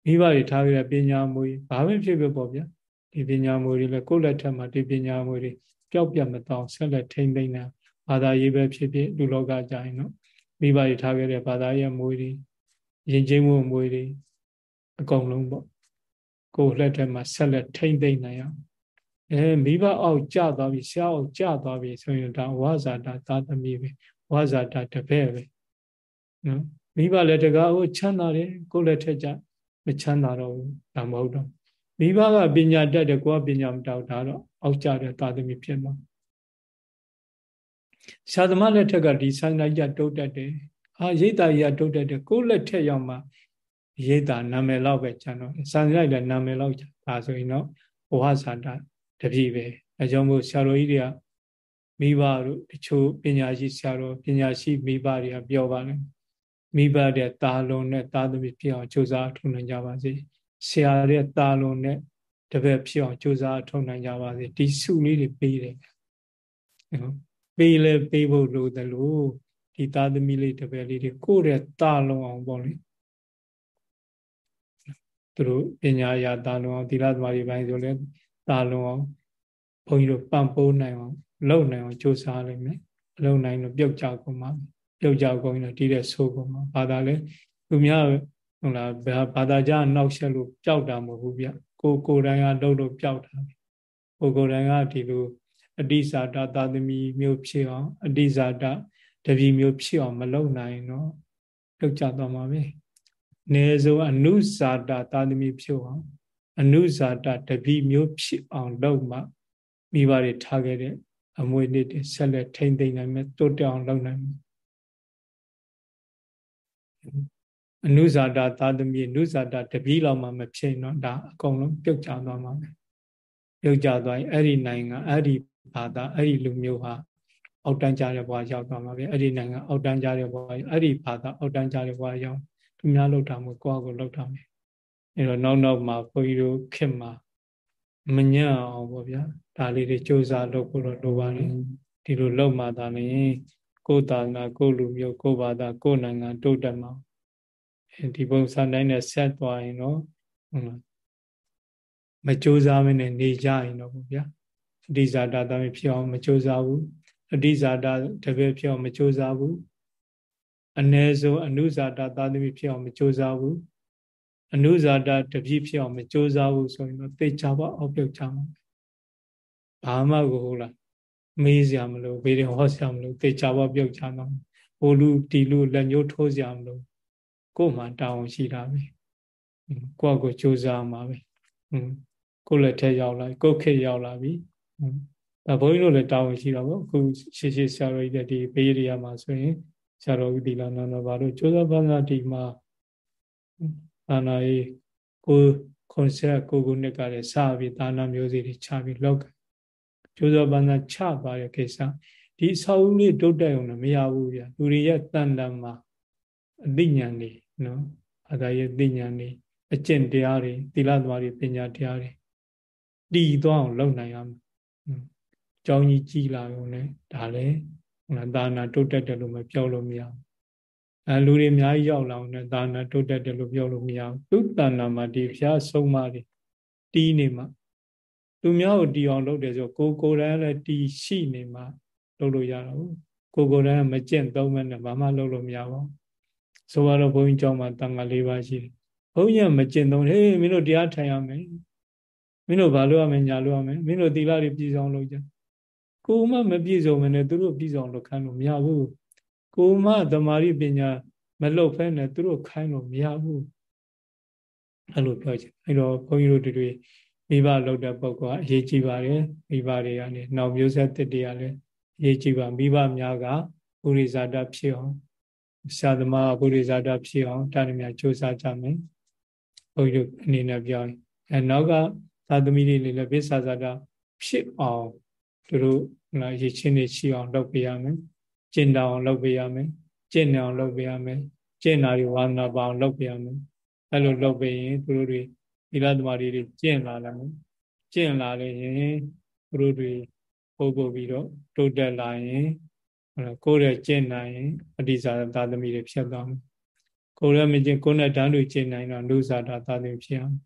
မိဘတွေထားခဲ့တဲ့ပညာမွေဘာပဲဖြစ်ဖြစ်ပေါ့ဗျာဒီပညာမွေတွေလည်းကိုယ်လက်ထက်မှာဒီပညာမွေတွေပျောက်ပြတ်မတော့ဆက်လက်ထိမ့်သိမ့်နေ ဘာသာရေးပဲဖြစ်ဖြစ်လူလောကကြရင်နော်မိဘတွေထားခဲ့တဲ့ဘာသာရေးမွေတွေယဉ်ကျေးမှုမွေတွေအကုန်လုံးပေါ့ကိုယ်လက်ထက်မှာဆက်လက်ထိမ့်သိမ့်နိုင်အောင်အဲမိဘအောက်ကြသွားပြီဆရာအောက်ကြသွားပြီဆိုရင်ဒါဝါဇာတာသာသမီပဲဝါဇာတာတပည့်ပဲနော်မိဘလည်းတကားဟိုချမ်းသာတယ်ကိုယ်လည်းထက်ကြမချမ်းသာတော့ဘူးဒါမဟုတ်တော့မိဘကပညာတတ်တယ်ကိုယ်ကပညာမတောက်တာတော့အောက်ကြတဲ့သာသမီဖြစ်မှာ ဆရာသမားလက်ထက်ကဒီဆိုင်လိုက်ကြတုတ်တတ်တယ်အာရိတ်တာကြီးကတုတ်တတ်တယ်ကိုယ်လက်ထက်ရောက်မှရိတ်တာနာမည်လောက်ပဲကျန်တော့ဆိုင်လိုက်လည်းနာမည်လောက်ဒါဆိုရင်တော့ဘဝဇာတာတပြည့်ပဲအဲကြောင့်မို့ဆရာတော်ကြီးတွေကမိဘတို့တချို့ပညာရှိဆရာတော်ပညာရှိမိဘတွေကပြောပါလေမိဘတဲ့တာလုံးနဲ့တာသမီးဖြစ်အောင်ကြိုးစားထုံနိုင်ကြပါစေဆရာတဲ့တာလုံးနဲ့တပည့်ဖြစ်အောင်ကြိုးစားထုံနိုင်ကြပါစေဒီစုလေးတွေပေးတယ်နော် ပေးလဲပေးဖို့လိုတယ်လို့ဒီသားသမီးလေးတပည့်လေးတွေကိုယ့်ရဲ့တာလုံးအောင်ပေါ့လေသူတို့ပညာရာတာလုံးအောင်သီလသမားတွေပိုင်းဆိုလဲတာလုံးအောင်ဘုန်းကြီးတို့ပံ့ပိုးနိုင်အောင်လုံနိုင်အောင်ကြိုးစားလိုက်မယ်လုံနိုင်လို့ပြုတ်ကြကုန်မှာပြုတ်ကြကုန်ရင်တီးတဲ့ဆိုးကုန်မှာဘာသာလဲသူများဟုတ်လားဘာသာကြားနောက်ဆက်လို့ပျောက်တာမဟုတ်ဘူးဗျကိုကိုယ်တိုင်ကလှုပ်လို့ပျောက်တာကိုကိုယ်တိုင်ကဒီလို အတိဇာတသာသမီမျိုးဖြစ်အောင်အတိဇာတတပီမျိုးဖြစ်အောင်မလုပ်နိုင်တော့ပြုတ်ကြသွားမှာပဲနေဆုံးအနုဇာတသာသမီဖြစ်အောင်အနုဇာတတပိမျိုးဖြစ်အောင်လုပ်မှမိဘတွေထားခဲ့တဲ့အမွေနှစ်တွေဆက်လက်ထိမ့်သိမ့်နိုင်မယ်တိုးတက်အောင်လုပ်နိုင်မယ်အနုဇာတသာသမီအနုဇာတတပိလောက်မှမဖြစ်တော့ဒါအကုန်လုံးပြုတ်ကျသွားမှာပဲပြုတ်ကျသွားရင်အဲ့ဒီနိုင်ငံအဲ့ဒီ ဘာသာအဲ့ဒီလူမျိုးဟာအောက်တန်းကြတဲ့ဘဝရောက်သွားမှာပဲအဲ့ဒီနိုင်ငံအောက်တန်းကြတဲ့ဘဝအဲ့ဒီဘာသာအောက်တန်းကြတဲ့ဘဝရောက်သူများလောက်တာမို့ကိုယ့်အကိုလောက်တာမယ်အဲ့တော့နောက်နောက်မှာဘုန်းကြီးတို့ခင်မှာမညံ့အောင်ပေါ့ဗျာဒါလေးတွေစူးစမ်းလုပ်ဖို့တော့လိုပါတယ်ဒီလိုလုပ်မှသာလေကိုယ်သာနာကိုယ်လူမျိုးကိုယ်ဘာသာကိုယ်နိုင်ငံတိုးတက်မှာဒီပုံစံတိုင်းနဲ့ဆက်သွားရင်တော့ဟုတ်လားမစူးစမ်းမနဲ့နေကြရင်တော့ပေါ့ဗျာ အတိဇာတာသမီးဖြစ်အောင်မစူးစမ်းဘူးအတိဇာတာတပည့်ဖြစ်အောင်မစူးစမ်းဘူးအ ਨੇ ဆုံးအနုဇာတာသာသမီဖြစ်အောင်မစူးစမ်းဘူးအနုဇာတာတပြည့်ဖြစ်အောင်မစူးစမ်းဘူးဆိုရင်တော့သိချပါအောက်ပြုတ်ချမှာဘာမှကိုဟုတ်လားမေးစရာမလိုဘေးရင်ဟောစရာမလိုသိချပါပြုတ်ချတော့ဟိုလူတီလူလက်ညှိုးထိုးစရာမလိုကိုယ်မှတောင်းရှိတာပဲကိုယ့်ကိုစူးစမ်းမှာပဲကိုယ်လက်ထက်ရောက်လာကိုယ်ခေရောက်လာပြီ ဒါဘုန်းကြီးတို့လည်းတောင်းရှိတော့ဗောအခုရှေ့ရှေ့ဆရာတော်ကြီးတဲ့ဒီဘေးရိယာမှာဆိုရင်ဆရာတော်ဦးဒီလာနန္ဒဘာတို့ကျိုးသောဘာသာဒီမှာအာနာရေးကိုခွန်ဆက်ကိုကိုနှစ်ကလည်းစပြီးဒါနာမျိုးစီတွေချပြီးလောက်ကကျိုးသောဘာသာချပါတဲ့ကိစ္စဒီအဆောက်အဦလေးတုတ်တက်အောင်လည်းမရဘူးဗျာလူတွေရဲ့တန်တန်မှာအသိဉာဏ်တွေနော်အာသာရဲ့သိဉာဏ်တွေအကျင့်တရားတွေသီလသမားတွေပညာတရားတွေတည်သွားအောင်လုပ်နိုင်ရမယ်။ ကြောင်းကြီးကြီးလာရုံနဲ့ဒါလည်းဟုတ်လားသာနာတုတ်တက်တယ်လို့မပြောလို့မရဘူးအဲလူတွေအများကြီးရောက်လာအောင်နဲ့သာနာတုတ်တက်တယ်လို့ပြောလို့မရဘူးသူတဏ္ဍာမှာဒီဖျားဆုံးမတွေတီးနေမှာသူများကိုတီးအောင်လုပ်တယ်ဆိုကိုကိုယ်တိုင်လည်းတီးရှိနေမှာလုပ်လို့ရတော့ကိုကိုယ်တိုင်မကျင့်သုံးမဲ့နဲ့ဘာမှလုပ်လို့မရပါဘူးဆိုတော့ဘုန်းကြီးကျောင်းမှာတန်ခါ၄ပါးရှိတယ်ဘုန်းကြီးကမကျင့်သုံးဟေးမင်းတို့တရားထိုင်ရမယ် မင်းတို့ဘာလုပ်ရမလဲညာလုပ်ရမယ်မင်းတို့သီလတွေပြည့်စုံလုပ်ကြကိုမှမပြည့်စုံမနဲ့သူတို့ပြည့်စုံလို့ခိုင်းလို့မရဘူးကိုမှသမာဓိပညာမလုတ်ဖဲနဲ့သူတို့ခိုင်းလို့မရဘူးအဲ့လိုပြောချင်အဲ့တော့ဘုန်းကြီးတို့တွေမိဘလောက်တဲ့ပုဂ္ဂိုလ်ကအရေးကြီးပါတယ်မိဘတွေကနေနောက်မျိုးဆက်တစ်တွေကလည်းအရေးကြီးပါမိဘများကပုရိဇာတဖြစ်အောင်ဆရာသမားပုရိဇာတဖြစ်အောင်တာရမြစ조사ကြမယ်ဘုန်းကြီးတို့အနေနဲ့ပြောရင်အဲနောက်က သာသမီတွေလည်းဗစ္ဆာဇာတဖြစ်အောင်သူတို့လာရည်ချင်းတွေရှိအောင်လုပ်ပေးရမယ်ကျင့်တောင်လုပ်ပေးရမယ်ကျင့်နေအောင်လုပ်ပေးရမယ်ကျင့်နာတွေဝါသနာပါအောင်လုပ်ပေးရမယ်အဲ့လိုလုပ်ပေးရင်သူတို့တွေသီလသမารီတွေကျင့်လာတယ်ကျင့်လာလေရင်သူတို့တွေပို့ပို့ပြီးတော့တိုးတက်လာရင်ကိုယ်ရဲ့ကျင့်နိုင်ရင်အတိဇာသာသမီတွေဖြစ်သွားမယ်ကိုယ်ရဲ့မကျင့်ကိုယ်နဲ့တန်းတူကျင့်နိုင်တော့လူဇာတာသာသမီဖြစ်အောင်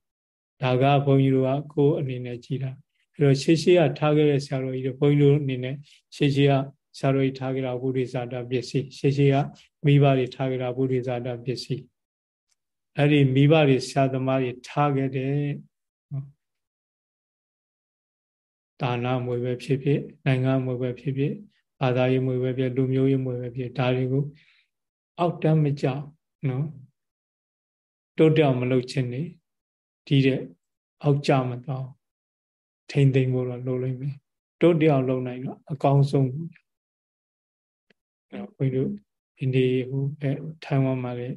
ဒါကဘုန်းကြီးတို့ကကိုယ်အနေနဲ့ကြည်တာအဲ့တော့ရှေးရှေးကထားခဲ့တဲ့ဆရာတော်ကြီးတို့ဘုန်းကြီးတို့အနေနဲ့ရှေးရှေးကဆရာတော်ကြီးထားခဲ့တာဘုရိဇာတပစ္စည်းရှေးရှေးကမိဘတွေထားခဲ့တာဘုရိဇာတပစ္စည်းအဲ့ဒီမိဘတွေဆရာသမားတွေထားခဲ့တဲ့ဒါနမွေပဲဖြစ်ဖြစ်နိုင်ငံမွေပဲဖြစ်ဖြစ်ဘာသာရေးမွေပဲဖြစ်လူမျိုးရေးမွေပဲဖြစ်ဒါတွေကိုအောက်တမ်းမကြောက်နော်တိုးတက်မလုပ်ခြင်းနေ ဒီတဲ့အောက်ကြမတော့ထိမ့်သိမ့်ဖို့တော့လုပ်လိမ့်မယ်တိုးတက်အောင်လုပ်နိုင်တော့အကောင်းဆုံးအဲ့တော့ဘုန်းကြီးတို့ဒီနေ့ဟိုအဲထိုင်ဝမ်မှာလည်း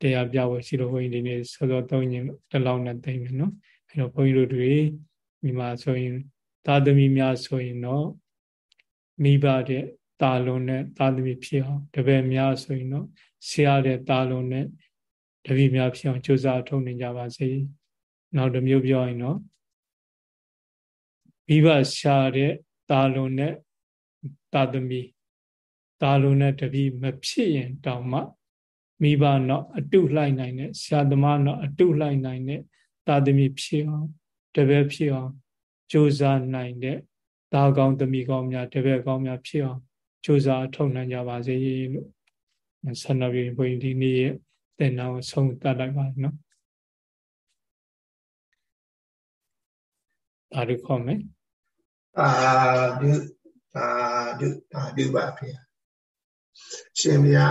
တရားပြဝယ်ရှိလို့ဘုန်းကြီးဒီနေ့စောစောသုံးညင်တလောက်နဲ့သိမ့်မယ်နော်အဲ့တော့ဘုန်းကြီးတို့တွေဒီမှာဆိုရင်သာသမီများဆိုရင်တော့မိဘတဲ့တာလုံးနဲ့သာသမီဖြစ်အောင်တပည့်များဆိုရင်တော့ဆရာတဲ့တာလုံးနဲ့ တပည့်များဖြစ်အောင်ကြိုးစားထုတ်နေကြပါစေနောက်တစ်မျိုးပြောရင်တော့မိဘရှာတဲ့တာလုံးနဲ့တာသမီဒါလိုနဲ့တပည့်မဖြစ်ရင်တောင်မှမိဘတော့အတုလှိုက်နိုင်တဲ့ဆရာသမားတော့အတုလှိုက်နိုင်တဲ့သာသမီဖြစ်အောင်တပည့်ဖြစ်အောင်ကြိုးစားနိုင်တဲ့ဒါကောင်းသမီးကောင်းများတပည့်ကောင်းများဖြစ်အောင်ကြိုးစားထုတ်နိုင်ကြပါစေလို့ဆန္ဒပြုဘုန်းကြီးဒီနေ့ရဲ့ သင်္နာကိုဆုံးတတ်လိုက်ပါနော်ဘာလို့ခေါ်မလဲအာဒုအာဒုအာဒုပါဖေရှင်ဗျာ